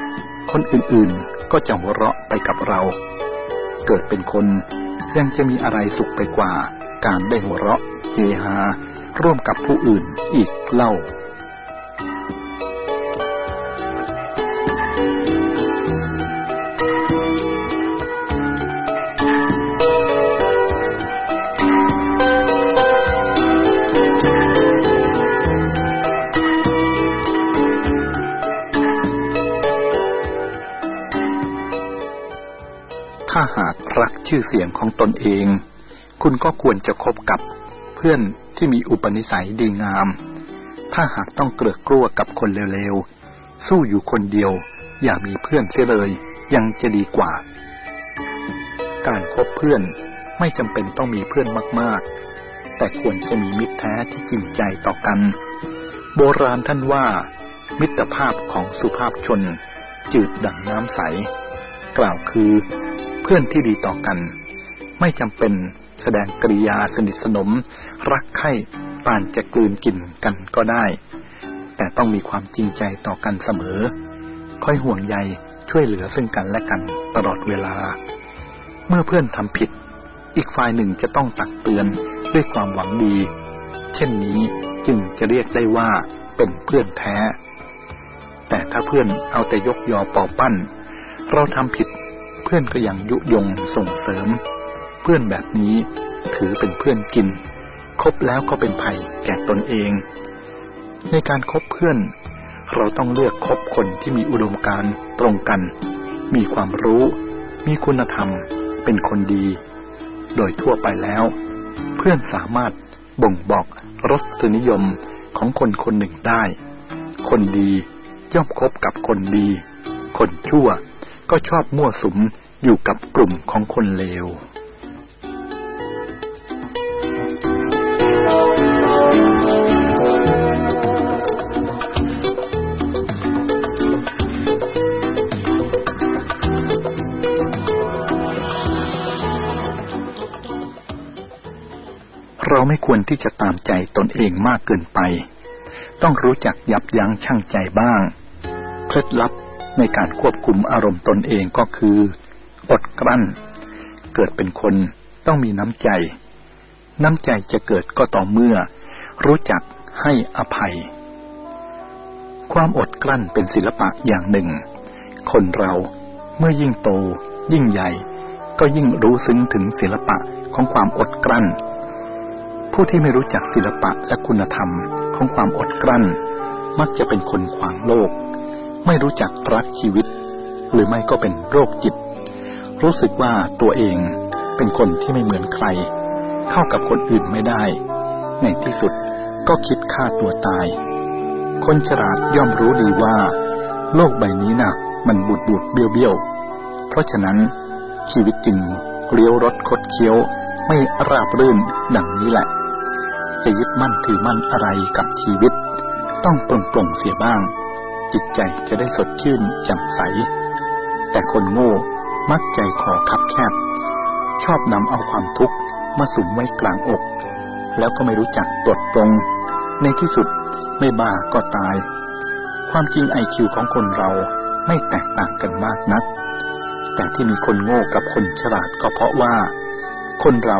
คนอื่นๆก็จะหัวเราะไปกับเรา เกิดเป็นคนยังจะมีอะไรสุขไปกว่า การได้หัวเราะเฮฮา ร่วมกับผู้อื่นอีกเล่า ถ้าหากรักชื่อเสียงของตนเอง คุณก็ควรจะคบกับ พื่อนที่มีอุปนิสัยดีงาม ถ้าหากต้องเกลือกลัวกับคนเร็วๆ สู้อยู่คนเดียว อย่ามีเพื่อนเสียเลย ยังจะดีกว่า การคบเพื่อนไม่จำเป็นต้องมีเพื่อนมากๆ แต่ควรจะมีมิตรแท้ที่จริงใจต่อกัน โบราณท่านว่า มิตรภาพของสุภาพชน จืดดั่งน้ำใส กล่าวคือ เพื่อนที่ดีต่อกัน ไม่จำเป็น แสดงกริยาสนิทสนม รักใคร่ปานจะกลืนกินกันก็ได้ แต่ต้องมีความจริงใจต่อกันเสมอ ค่อยห่วงใยช่วยเหลือซึ่งกันและกันตลอดเวลา เมื่อเพื่อนทำผิด อีกฝ่ายหนึ่งจะต้องตักเตือนด้วยความหวังดี เช่นนี้จึงจะเรียกได้ว่าเป็นเพื่อนแท้ แต่ถ้าเพื่อนเอาแต่ยกยอปอปั้น เราทำผิดเพื่อนก็ยังยุยงส่งเสริม เพื่อนแบบนี้ถือเป็นเพื่อนกิน คบแล้วก็เป็นภัยแก่ตนเอง ในการครบเพื่อน เราต้องเลือกคบคนที่มีอุดมการณ์ตรงกัน มีความรู้ มีคุณธรรม เป็นคนดี โดยทั่วไปแล้ว เพื่อนสามารถบ่งบอกรสนิยมของคนคนหนึ่งได้ คนดีย่อมคบกับคนดี คนชั่วก็ชอบมั่วสุมอยู่กับกลุ่มของคนเลว เราไม่ควรที่จะตามใจตนเองมากเกินไป ต้องรู้จักยับยั้งชั่งใจบ้าง เคล็ดลับในการควบคุมอารมณ์ตนเองก็คืออดกลั้น เกิดเป็นคนต้องมีน้ำใจ น้ำใจจะเกิดก็ต่อเมื่อ รู้จักให้อภัย ความอดกลั้นเป็นศิลปะอย่างหนึ่ง คนเราเมื่อยิ่งโต ยิ่งใหญ่ ก็ยิ่งรู้ซึ้งถึงศิลปะของความอดกลั้น ผู้ที่ไม่รู้จักศิลปะและคุณธรรมของความอดกลั้น มักจะเป็นคนขวางโลก ไม่รู้จักรักชีวิต หรือไม่ก็เป็นโรคจิต รู้สึกว่าตัวเองเป็นคนที่ไม่เหมือนใคร เข้ากับคนอื่นไม่ได้ ในที่สุดก็คิดฆ่าตัวตาย คนฉลาดย่อมรู้ดีว่า โลกใบนี้นะ่ะ มันบูดบูดเบี้ยวเบี้ยวเพราะฉะนั้นชีวิตจึงเลี้ยวรถคดเคี้ยวไม่ราบรื่นดังนี้แหละ จะยึดมั่นถือมั่นอะไรกับชีวิต ต้องปลงปลงเสียบ้าง จิตใจจะได้สดชื่นแจ่มใส แต่คนโง่มักใจคอคับแคบ ชอบนำเอาความทุกข์มาสุมไว้กลางอก แล้วก็ไม่รู้จักตรวจตรงในที่สุดไม่บ้าก็ตาย ความจริงไอคิวของคนเราไม่แตกต่างกันมากนัก แต่ที่มีคนโง่กับคนฉลาดก็เพราะว่า คนเรา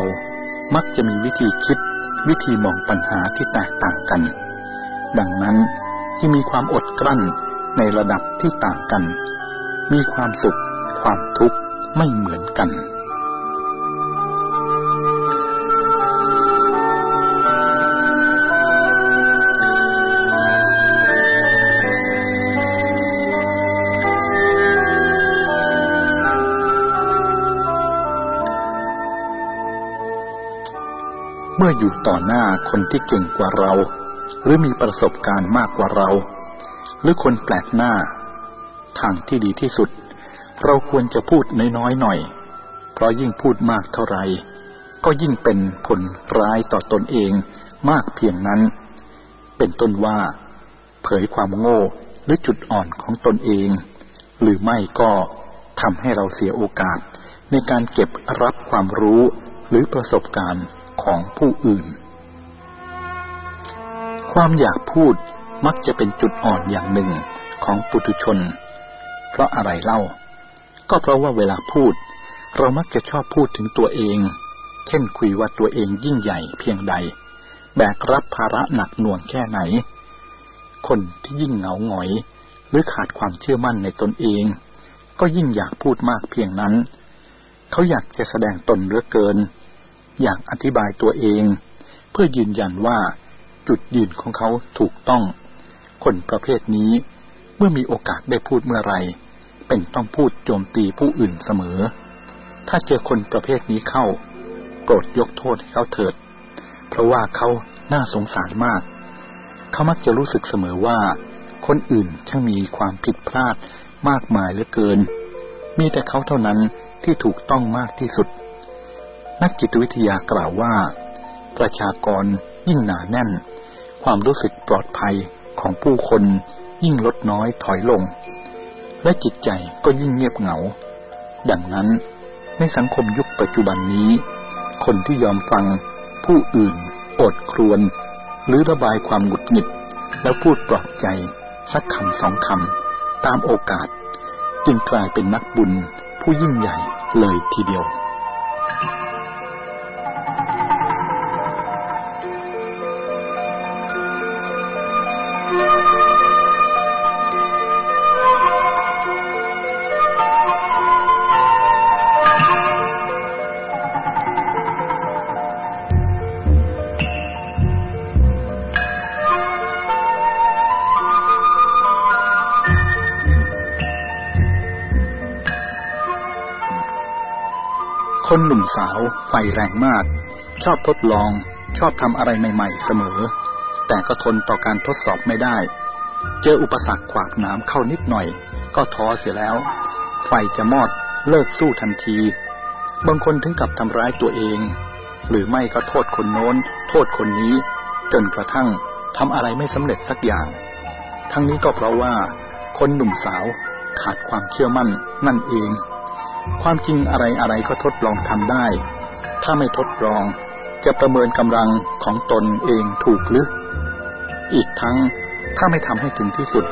มักจะมีวิธีคิด วิธีมองปัญหาที่แตกต่างกัน ดังนั้นที่มีความอดกลั้นในระดับที่ต่างกัน มีความสุข ความทุกข์ไม่เหมือนกัน อยู่ต่อหน้าคนที่เก่งกว่าเรา หรือมีประสบการณ์มากกว่าเรา หรือคนแปลกหน้า ทางที่ดีที่สุด เราควรจะพูดน้อยๆหน่อย เพราะยิ่งพูดมากเท่าไหร่ก็ยิ่งเป็นผลร้ายต่อตนเองมากเพียงนั้น เป็นต้นว่า เผยความโง่หรือจุดอ่อนของตนเอง หรือไม่ก็ทำให้เราเสียโอกาสในการเก็บรับความรู้หรือประสบการณ์ ของผู้อื่น ความอยากพูดมักจะเป็นจุดอ่อนอย่างหนึ่งของปุถุชน เพราะอะไรเล่า ก็เพราะว่าเวลาพูด เรามักจะชอบพูดถึงตัวเอง เช่นคุยว่าตัวเองยิ่งใหญ่เพียงใด แบกรับภาระหนักหน่วงแค่ไหน คนที่ยิ่งเหงาหงอย หรือขาดความเชื่อมั่นในตนเอง ก็ยิ่งอยากพูดมากเพียงนั้น เขาอยากจะแสดงตนเหลือเกิน อยากอธิบายตัวเอง เพื่อยืนยันว่าจุดยืนของเขาถูกต้อง คนประเภทนี้เมื่อมีโอกาสได้พูดเมื่อไร เป็นต้องพูดโจมตีผู้อื่นเสมอ ถ้าเจอคนประเภทนี้เข้า โปรดยกโทษให้เขาเถิด เพราะว่าเขาน่าสงสารมาก เขามักจะรู้สึกเสมอว่า คนอื่นช่างมีความผิดพลาดมากมายเหลือเกิน มีแต่เขาเท่านั้นที่ถูกต้องมากที่สุด นักจิตวิทยากล่าวว่า ประชากรยิ่งหนาแน่น ความรู้สึกปลอดภัยของผู้คนยิ่งลดน้อยถอยลง และจิตใจก็ยิ่งเงียบเหงา ดังนั้นในสังคมยุคปัจจุบันนี้ คนที่ยอมฟังผู้อื่นอดครวน หรือระบายความหงุดหงิด แล้วพูดปลอบใจ สักคำสองคำตามโอกาส จึงกลายเป็นนักบุญผู้ยิ่งใหญ่เลยทีเดียว คนหนุ่มสาวไฟแรงมาก ชอบทดลอง ชอบทำอะไรใหม่ๆเสมอ แต่ก็ทนต่อการทดสอบไม่ได้ เจออุปสรรคขวากน้ำเข้านิดหน่อย ก็ท้อเสียแล้ว ไฟจะมอดเลิกสู้ทันที บางคนถึงกับทำร้ายตัวเอง หรือไม่ก็โทษคนโน้น โทษคนนี้ จนกระทั่งทำอะไรไม่สำเร็จสักอย่าง ทั้งนี้ก็เพราะว่า คนหนุ่มสาวขาดความเชื่อมั่นนั่นเอง ความจริงอะไรอะไรก็ทดลองทำได้ ถ้าไม่ทดลองจะประเมินกำลังของตนเองถูกหรือ อีกทั้งถ้าไม่ทำให้ถึงที่สุด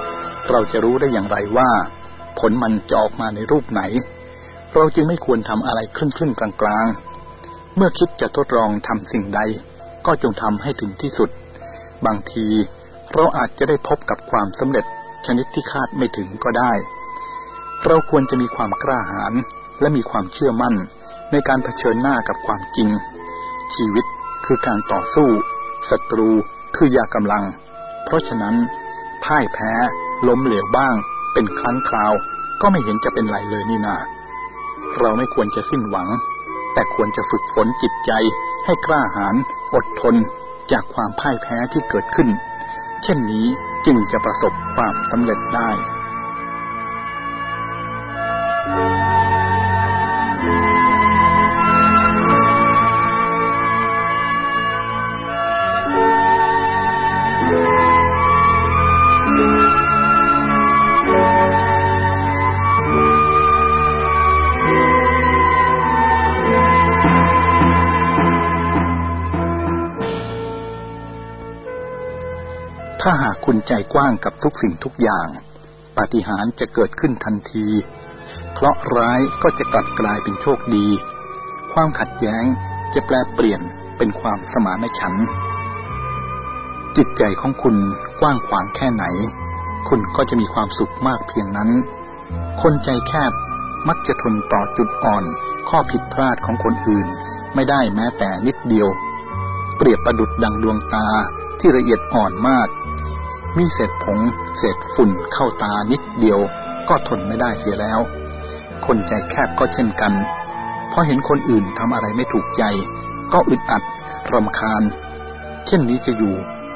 เราจะรู้ได้อย่างไรว่า ผลมันจะออกมาในรูปไหน เราจึงไม่ควรทำอะไรครึ่งครึ่งกลางกลางเมื่อคิดจะทดลองทำสิ่งใด ก็จงทำให้ถึงที่สุด บางทีเราอาจจะได้พบกับความสำเร็จชนิดที่คาดไม่ถึงก็ได้ เราควรจะมีความกล้าหาญ และมีความเชื่อมั่นในการเผชิญหน้ากับความจริง ชีวิตคือการต่อสู้ศัตรูคือยากำลัง เพราะฉะนั้นพ่ายแพ้ล้มเหลวบ้าง เป็นครั้งคราว ก็ไม่เห็นจะเป็นไรเลยนี่นาเราไม่ควรจะสิ้นหวัง แต่ควรจะฝึกฝนจิตใจ ให้กล้าหาญอดทนจากความพ่ายแพ้ที่เกิดขึ้น เช่นนี้จึงจะประสบความสำเร็จได้ ถ้าหากคุณใจกว้างกับทุกสิ่งทุกอย่าง ปาฏิหาริย์จะเกิดขึ้นทันที เคราะห์ร้ายก็จะกลับกลายเป็นโชคดี ความขัดแย้งจะแปลเปลี่ยนเป็นความสมานฉันท์จิตใจของคุณกว้างขวางแค่ไหน คุณก็จะมีความสุขมากเพียงนั้น คนใจแคบมักจะทนต่อจุดอ่อน ข้อผิดพลาดของคนอื่น ไม่ได้แม้แต่นิดเดียว เปรียบประดุดดังดวงตาที่ละเอียดอ่อนมาก มีเศษผงเศษฝุ่นเข้าตานิดเดียว ก็ทนไม่ได้เสียแล้ว คนใจแคบก็เช่นกันพอเห็นคนอื่นทำอะไรไม่ถูกใจ ก็อึดอัดรำคาญ เช่นนี้จะอยู่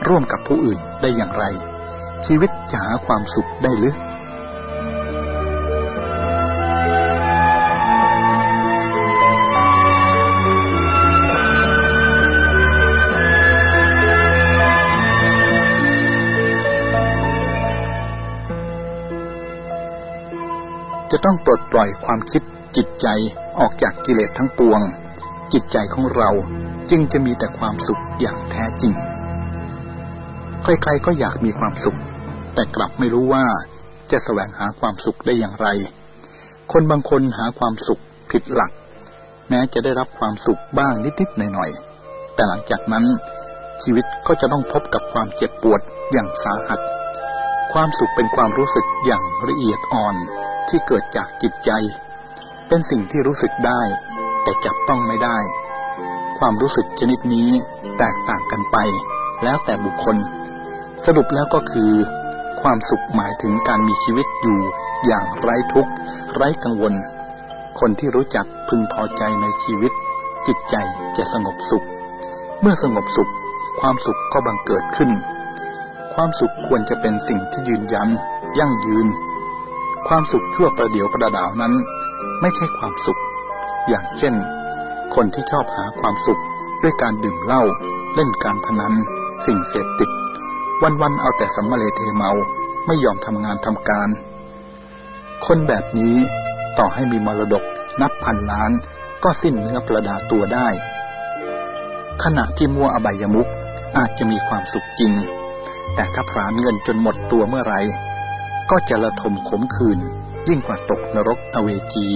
ร่วมกับผู้อื่นได้อย่างไร ชีวิตจะหาความสุขได้หรือ ต้องปลดปล่อยความคิดจิตใจออกจากกิเลสทั้งปวง จิตใจของเราจึงจะมีแต่ความสุขอย่างแท้จริง ใครๆก็อยากมีความสุข แต่กลับไม่รู้ว่าจะแสวงหาความสุขได้อย่างไร คนบางคนหาความสุขผิดหลัก แม้จะได้รับความสุขบ้างนิดๆหน่อยๆแต่หลังจากนั้นชีวิตก็จะต้องพบกับความเจ็บปวดอย่างสาหัส ความสุขเป็นความรู้สึกอย่างละเอียดอ่อน ที่เกิดจากจิตใจ เป็นสิ่งที่รู้สึกได้ แต่จับต้องไม่ได้ ความรู้สึกชนิดนี้แตกต่างกันไป แล้วแต่บุคคล สรุปแล้วก็คือ ความสุขหมายถึงการมีชีวิตอยู่อย่างไร้ทุกข์ ไร้กังวล คนที่รู้จักพึงพอใจในชีวิต จิตใจจะสงบสุข เมื่อสงบสุข ความสุขก็บังเกิดขึ้น ความสุขควรจะเป็นสิ่งที่ยืนยันยั่งยืน ความสุขชั่วประเดียวประดาวนั้น ไม่ใช่ความสุข อย่างเช่น คนที่ชอบหาความสุขด้วยการดื่มเหล้าเล่นการพนัน สิ่งเสพติด วันๆเอาแต่สัมมาเลเทเมาไม่ยอมทำงานทำการ คนแบบนี้ต่อให้มีมรดกนับพันล้าน ก็สิ้นเนื้อประดาตัวได้ ขณะที่มัวอบายมุกอาจจะมีความสุขจริง แต่ถ้าพรานเงินจนหมดตัวเมื่อไร ก็จะระทมขมขื่นยิ่งกว่าตกนรกอเวจี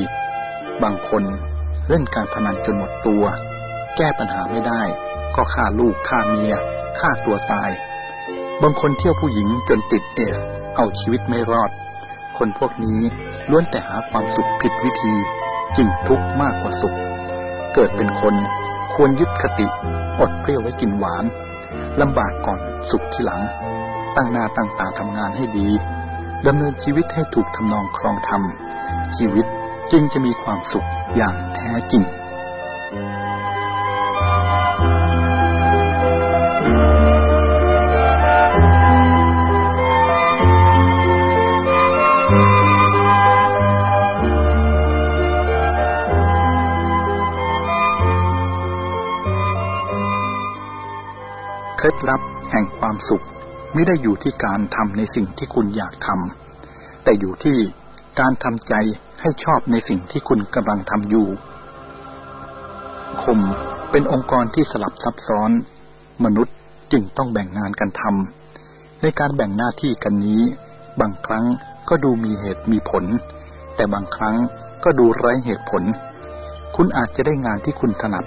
บางคนเล่นการพนันจนหมดตัว แก้ปัญหาไม่ได้ ก็ฆ่าลูกฆ่าเมียฆ่าตัวตาย บางคนเที่ยวผู้หญิงจนติดเอส เอาชีวิตไม่รอด คนพวกนี้ล้วนแต่หาความสุขผิดวิธีจึงทุกข์มากกว่าสุข เกิดเป็นคนควรยึดคติ อดเปรี้ยวไว้กินหวานลำบากก่อนสุขทีหลัง ตั้งหน้าตั้งตาทำงานให้ดี ดำเนินชีวิตให้ถูกทำนองครองธรรม ชีวิตจึงจะมีความสุขอย่างแท้จริง ไม่ได้อยู่ที่การทำในสิ่งที่คุณอยากทำแต่อยู่ที่การทำใจให้ชอบในสิ่งที่คุณกำลังทำอยู่ คมเป็นองค์กรที่สลับซับซ้อน มนุษย์จึงต้องแบ่งงานกันทำในการแบ่งหน้าที่กันนี้ บางครั้งก็ดูมีเหตุมีผล แต่บางครั้งก็ดูไร้เหตุผล คุณอาจจะได้งานที่คุณถนัด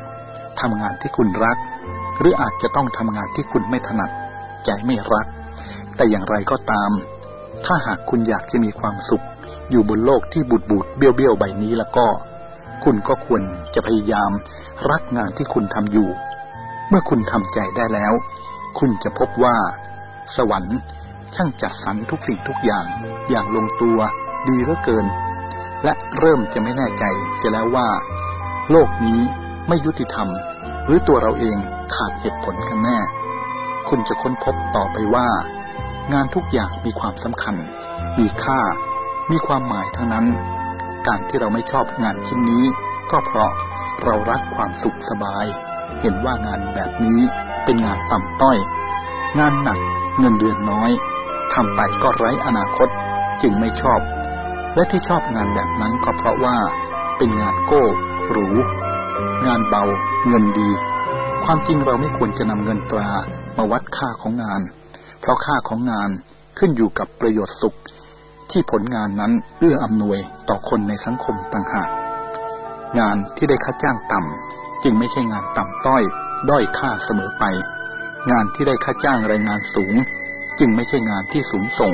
ทำงานที่คุณรัก หรืออาจจะต้องทำงานที่คุณไม่ถนัด ใจไม่รัก แต่อย่างไรก็ตาม ถ้าหากคุณอยากจะมีความสุข อยู่บนโลกที่บูดบูดเบี้ยวเบี้ยวใบนี้แล้วก็ คุณก็ควรจะพยายามรักงานที่คุณทำอยู่ เมื่อคุณทำใจได้แล้ว คุณจะพบว่า สวรรค์ช่างจัดสรรทุกสิ่งทุกอย่าง อย่างลงตัว ดีเหลือเกิน และเริ่มจะไม่แน่ใจเสียแล้วว่า โลกนี้ไม่ยุติธรรม หรือตัวเราเองขาดเหตุผลกันแน่ คุณจะค้นพบต่อไปว่า งานทุกอย่างมีความสำคัญ มีค่า มีความหมายทั้งนั้น การที่เราไม่ชอบงานชิ้นนี้ ก็เพราะเรารักความสุขสบาย เห็นว่างานแบบนี้เป็นงานต่ำต้อย งานหนักเงินเดือนน้อยทำไปก็ไร้อนาคต จึงไม่ชอบ และที่ชอบงานแบบนั้นก็เพราะว่า เป็นงานโก้หรูงานเบา เงินดี ความจริงเราไม่ควรจะนำเงินตรามาวัดค่าของงาน เพราะค่าของงานขึ้นอยู่กับประโยชน์สุข ที่ผลงานนั้นเอื้ออำนวยต่อคนในสังคมต่างหาก งานที่ได้ค่าจ้างต่ำจึงไม่ใช่งานต่ำต้อย ด้อยค่าเสมอไป งานที่ได้ค่าจ้างแรงงานสูง จึงไม่ใช่งานที่สูงส่ง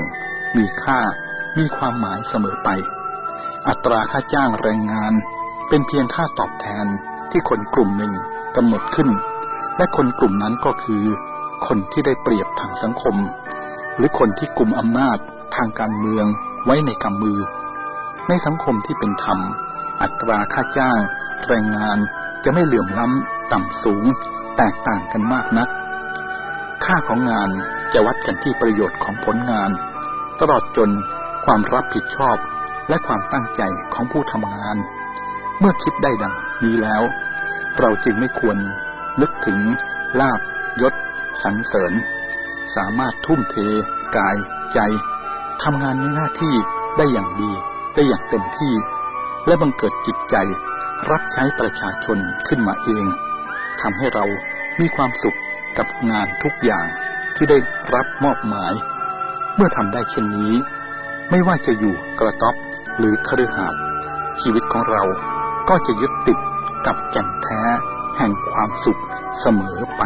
มีค่า มีความหมายเสมอไป อัตราค่าจ้างแรงงาน เป็นเพียงค่าตอบแทนที่คนกลุ่มหนึ่งกำหนดขึ้น และคนกลุ่มนั้นก็คือ คนที่ได้เปรียบทางสังคม หรือคนที่กลุ่มอำนาจทางการเมืองไว้ในกำมือ ในสังคมที่เป็นธรรม อัตราค่าจ้าง แรงงานจะไม่เหลื่อมล้ำต่ำสูง แตกต่างกันมากนัก ค่าของงานจะวัดกันที่ประโยชน์ของผลงาน ตลอดจนความรับผิดชอบและความตั้งใจของผู้ทำงาน เมื่อคิดได้ดังนี้แล้ว เราจึงไม่ควรนึกถึงลาบยศ สรรเสริญ สามารถทุ่มเท กาย ใจทำงานในหน้าที่ได้อย่างดี ได้อย่างเต็มที่ และบังเกิดจิตใจ รับใช้ประชาชนขึ้นมาเองทำให้เรามีความสุขกับงานทุกอย่างที่ได้รับมอบหมาย เมื่อทำได้เช่นนี้ ไม่ว่าจะอยู่กระต๊อบหรือคฤหาสน์ชีวิตของเราก็จะยึดติดกับแก่นแท้แห่งความสุขเสมอไป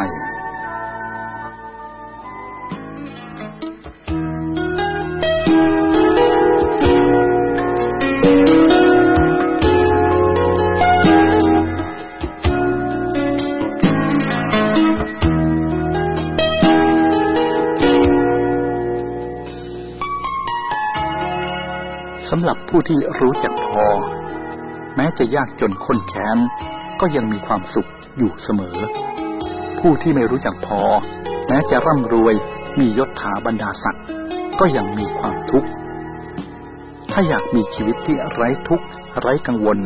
ที่รู้จักพอ แม้จะยากจนข้นแค้นก็ยังมีความสุขอยู่เสมอ ผู้ที่ไม่รู้จักพอ แม้จะร่ำรวยมียศถาบรรดาศักดิ์ก็ยังมีความทุกข์ ถ้าอยากมีชีวิตที่ไร้ทุกข์ไร้กังวล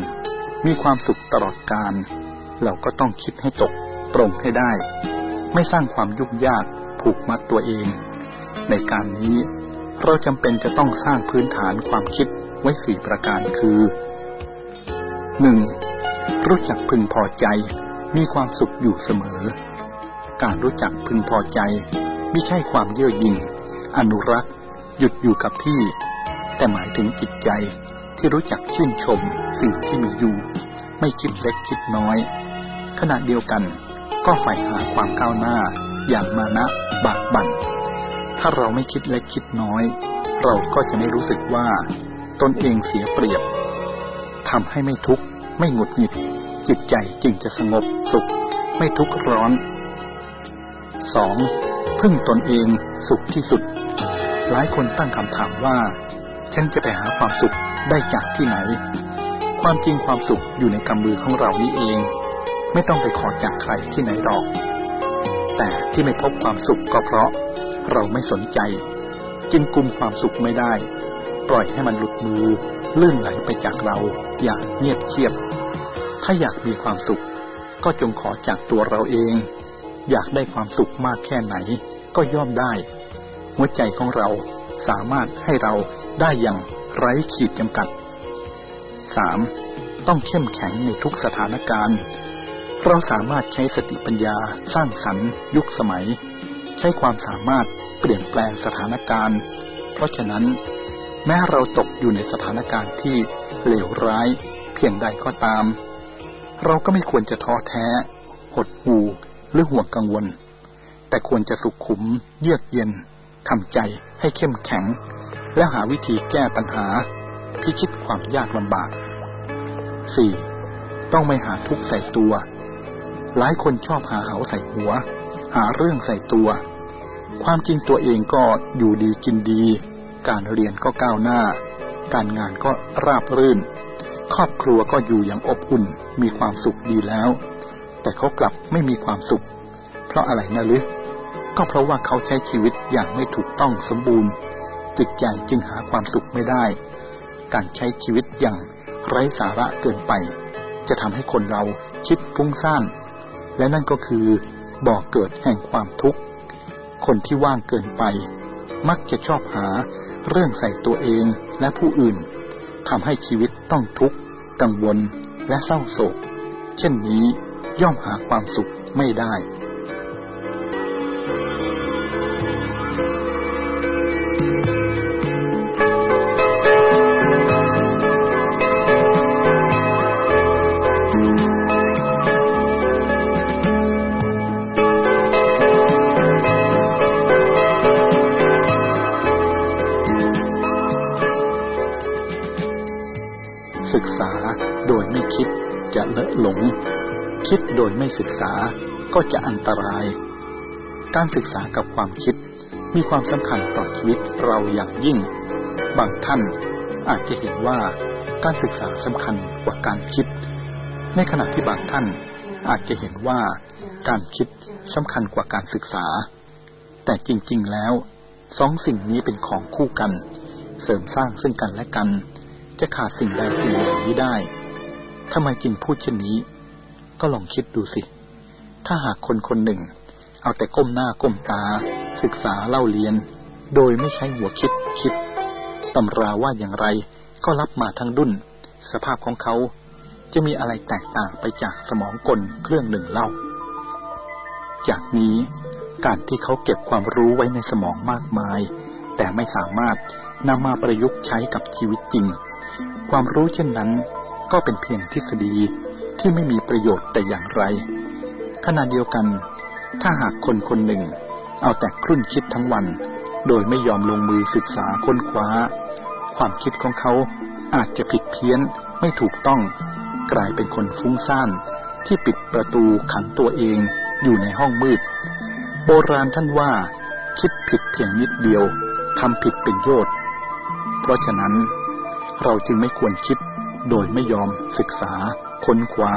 มีความสุขตลอดกาลเราก็ต้องคิดให้ตกตรงให้ได้ ไม่สร้างความยุ่งยากผูกมัดตัวเอง ในการนี้เราจำเป็นจะต้องสร้างพื้นฐานความคิด ไว้สี่ประการคือหนึ่งรู้จักพึงพอใจ มีความสุขอยู่เสมอ การรู้จักพึงพอใจไม่ใช่ความเย่อหยิ่งอนุรักษ์ หยุดอยู่กับที่ แต่หมายถึงจิตใจที่รู้จักชื่นชมสิ่งที่มีอยู่ ไม่คิดเล็กคิดน้อย ขณะเดียวกัน ก็ใฝ่หาความก้าวหน้า อย่างมานะบากบั่นถ้าเราไม่คิดเล็กคิดน้อย เราก็จะไม่รู้สึกว่า ตนเองเสียเปรียบทำให้ไม่ทุกข์ไม่หงุดหงิด จิตใจจึงจะสงบสุข ไม่ทุกข์ร้อนสองพึ่งตนเองสุขที่สุด หลายคนตั้งคำถามว่า ฉันจะไปหาความสุขได้จากที่ไหน ความจริงความสุขอยู่ในกำมือของเรานี้เอง ไม่ต้องไปขอจากใครที่ไหนหรอก แต่ที่ไม่พบความสุขก็เพราะ เราไม่สนใจ จึงกุมความสุขไม่ได้ ปล่อยให้มันหลุดมือลื่นไหลไปจากเราอย่างเงียบเชียบ ถ้าอยากมีความสุข ก็จงขอจากตัวเราเอง อยากได้ความสุขมากแค่ไหน ก็ย่อมได้ หัวใจของเราสามารถให้เราได้อย่างไร้ขีดจำกัดสามต้องเข้มแข็งในทุกสถานการณ์ เราสามารถใช้สติปัญญาสร้างสรรค์ ยุคสมัย ใช้ความสามารถเปลี่ยนแปลงสถานการณ์ เพราะฉะนั้น แม้เราตกอยู่ในสถานการณ์ที่เลวร้าย เพียงใดก็ตาม เราก็ไม่ควรจะท้อแท้ หดหู่หรือห่วงกังวล แต่ควรจะสุขุม เยือกเย็นทำใจให้เข้มแข็ง และหาวิธีแก้ปัญหา พิชิตความยากลำบาก 4. ต้องไม่หาทุกข์ใส่ตัว หลายคนชอบหาเหาใส่หัว หาเรื่องใส่ตัว ความจริงตัวเองก็อยู่ดีกินดี การเรียนก็ก้าวหน้า การงานก็ราบรื่น ครอบครัวก็อยู่อย่างอบอุ่น มีความสุขดีแล้ว แต่เขากลับไม่มีความสุข เพราะอะไรนะลึกก็เพราะว่าเขาใช้ชีวิตอย่างไม่ถูกต้องสมบูรณ์ จิตใจจึงหาความสุขไม่ได้ การใช้ชีวิตอย่างไร้สาระเกินไป จะทำให้คนเราคิดฟุ้งซ่านและนั่นก็คือบ่อกเกิดแห่งความทุกข์ คนที่ว่างเกินไป มักจะชอบหา เรื่องใส่ตัวเองและผู้อื่นทำให้ชีวิตต้องทุกข์กังวลและเศร้าโศก เช่นนี้ย่อมหาความสุขไม่ได้ ไม่ศึกษาก็จะอันตราย การศึกษากับความคิดมีความสำคัญต่อชีวิตเราอย่างยิ่ง บางท่านอาจจะเห็นว่าการศึกษาสำคัญกว่าการคิด ในขณะที่บางท่านอาจจะเห็นว่าการคิดสำคัญกว่าการศึกษา แต่จริง ๆ แล้วสองสิ่งนี้เป็นของคู่กัน เสริมสร้างซึ่งกันและกัน จะขาดสิ่งใดสิ่งหนึ่งไม่ได้ทำไมจึงพูดเช่นนี้ ก็ลองคิดดูสิ ถ้าหากคนคนหนึ่ง เอาแต่ก้มหน้าก้มตา ศึกษาเล่าเรียน โดยไม่ใช้หัวคิดคิดตำราว่าอย่างไร ก็รับมาทั้งดุนสภาพของเขาจะมีอะไรแตกต่างไปจากสมองกลเครื่องหนึ่งเล่า จากนี้การที่เขาเก็บความรู้ไว้ในสมองมากมาย แต่ไม่สามารถนำมาประยุกต์ใช้กับชีวิตจริง ความรู้เช่นนั้นก็เป็นเพียงทฤษฎี ที่ไม่มีประโยชน์แต่อย่างไร ขณะเดียวกัน ถ้าหากคนคนหนึ่ง เอาแต่ครุ่นคิดทั้งวัน โดยไม่ยอมลงมือศึกษาค้นคว้า ความคิดของเขาอาจจะผิดเพี้ยนไม่ถูกต้อง กลายเป็นคนฟุ้งซ่านที่ปิดประตูขังตัวเองอยู่ในห้องมืด โบราณท่านว่า คิดผิดเพียงนิดเดียวทำผิดเป็นโยชน์เพราะฉะนั้นเราจึงไม่ควรคิดโดยไม่ยอมศึกษา ค้นคว้า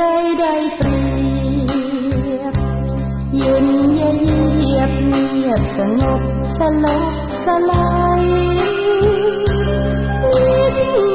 ចៃដៃព្រៀបយឺនយាយហៀបមៀបសងប់សឡោសឡៃនេះ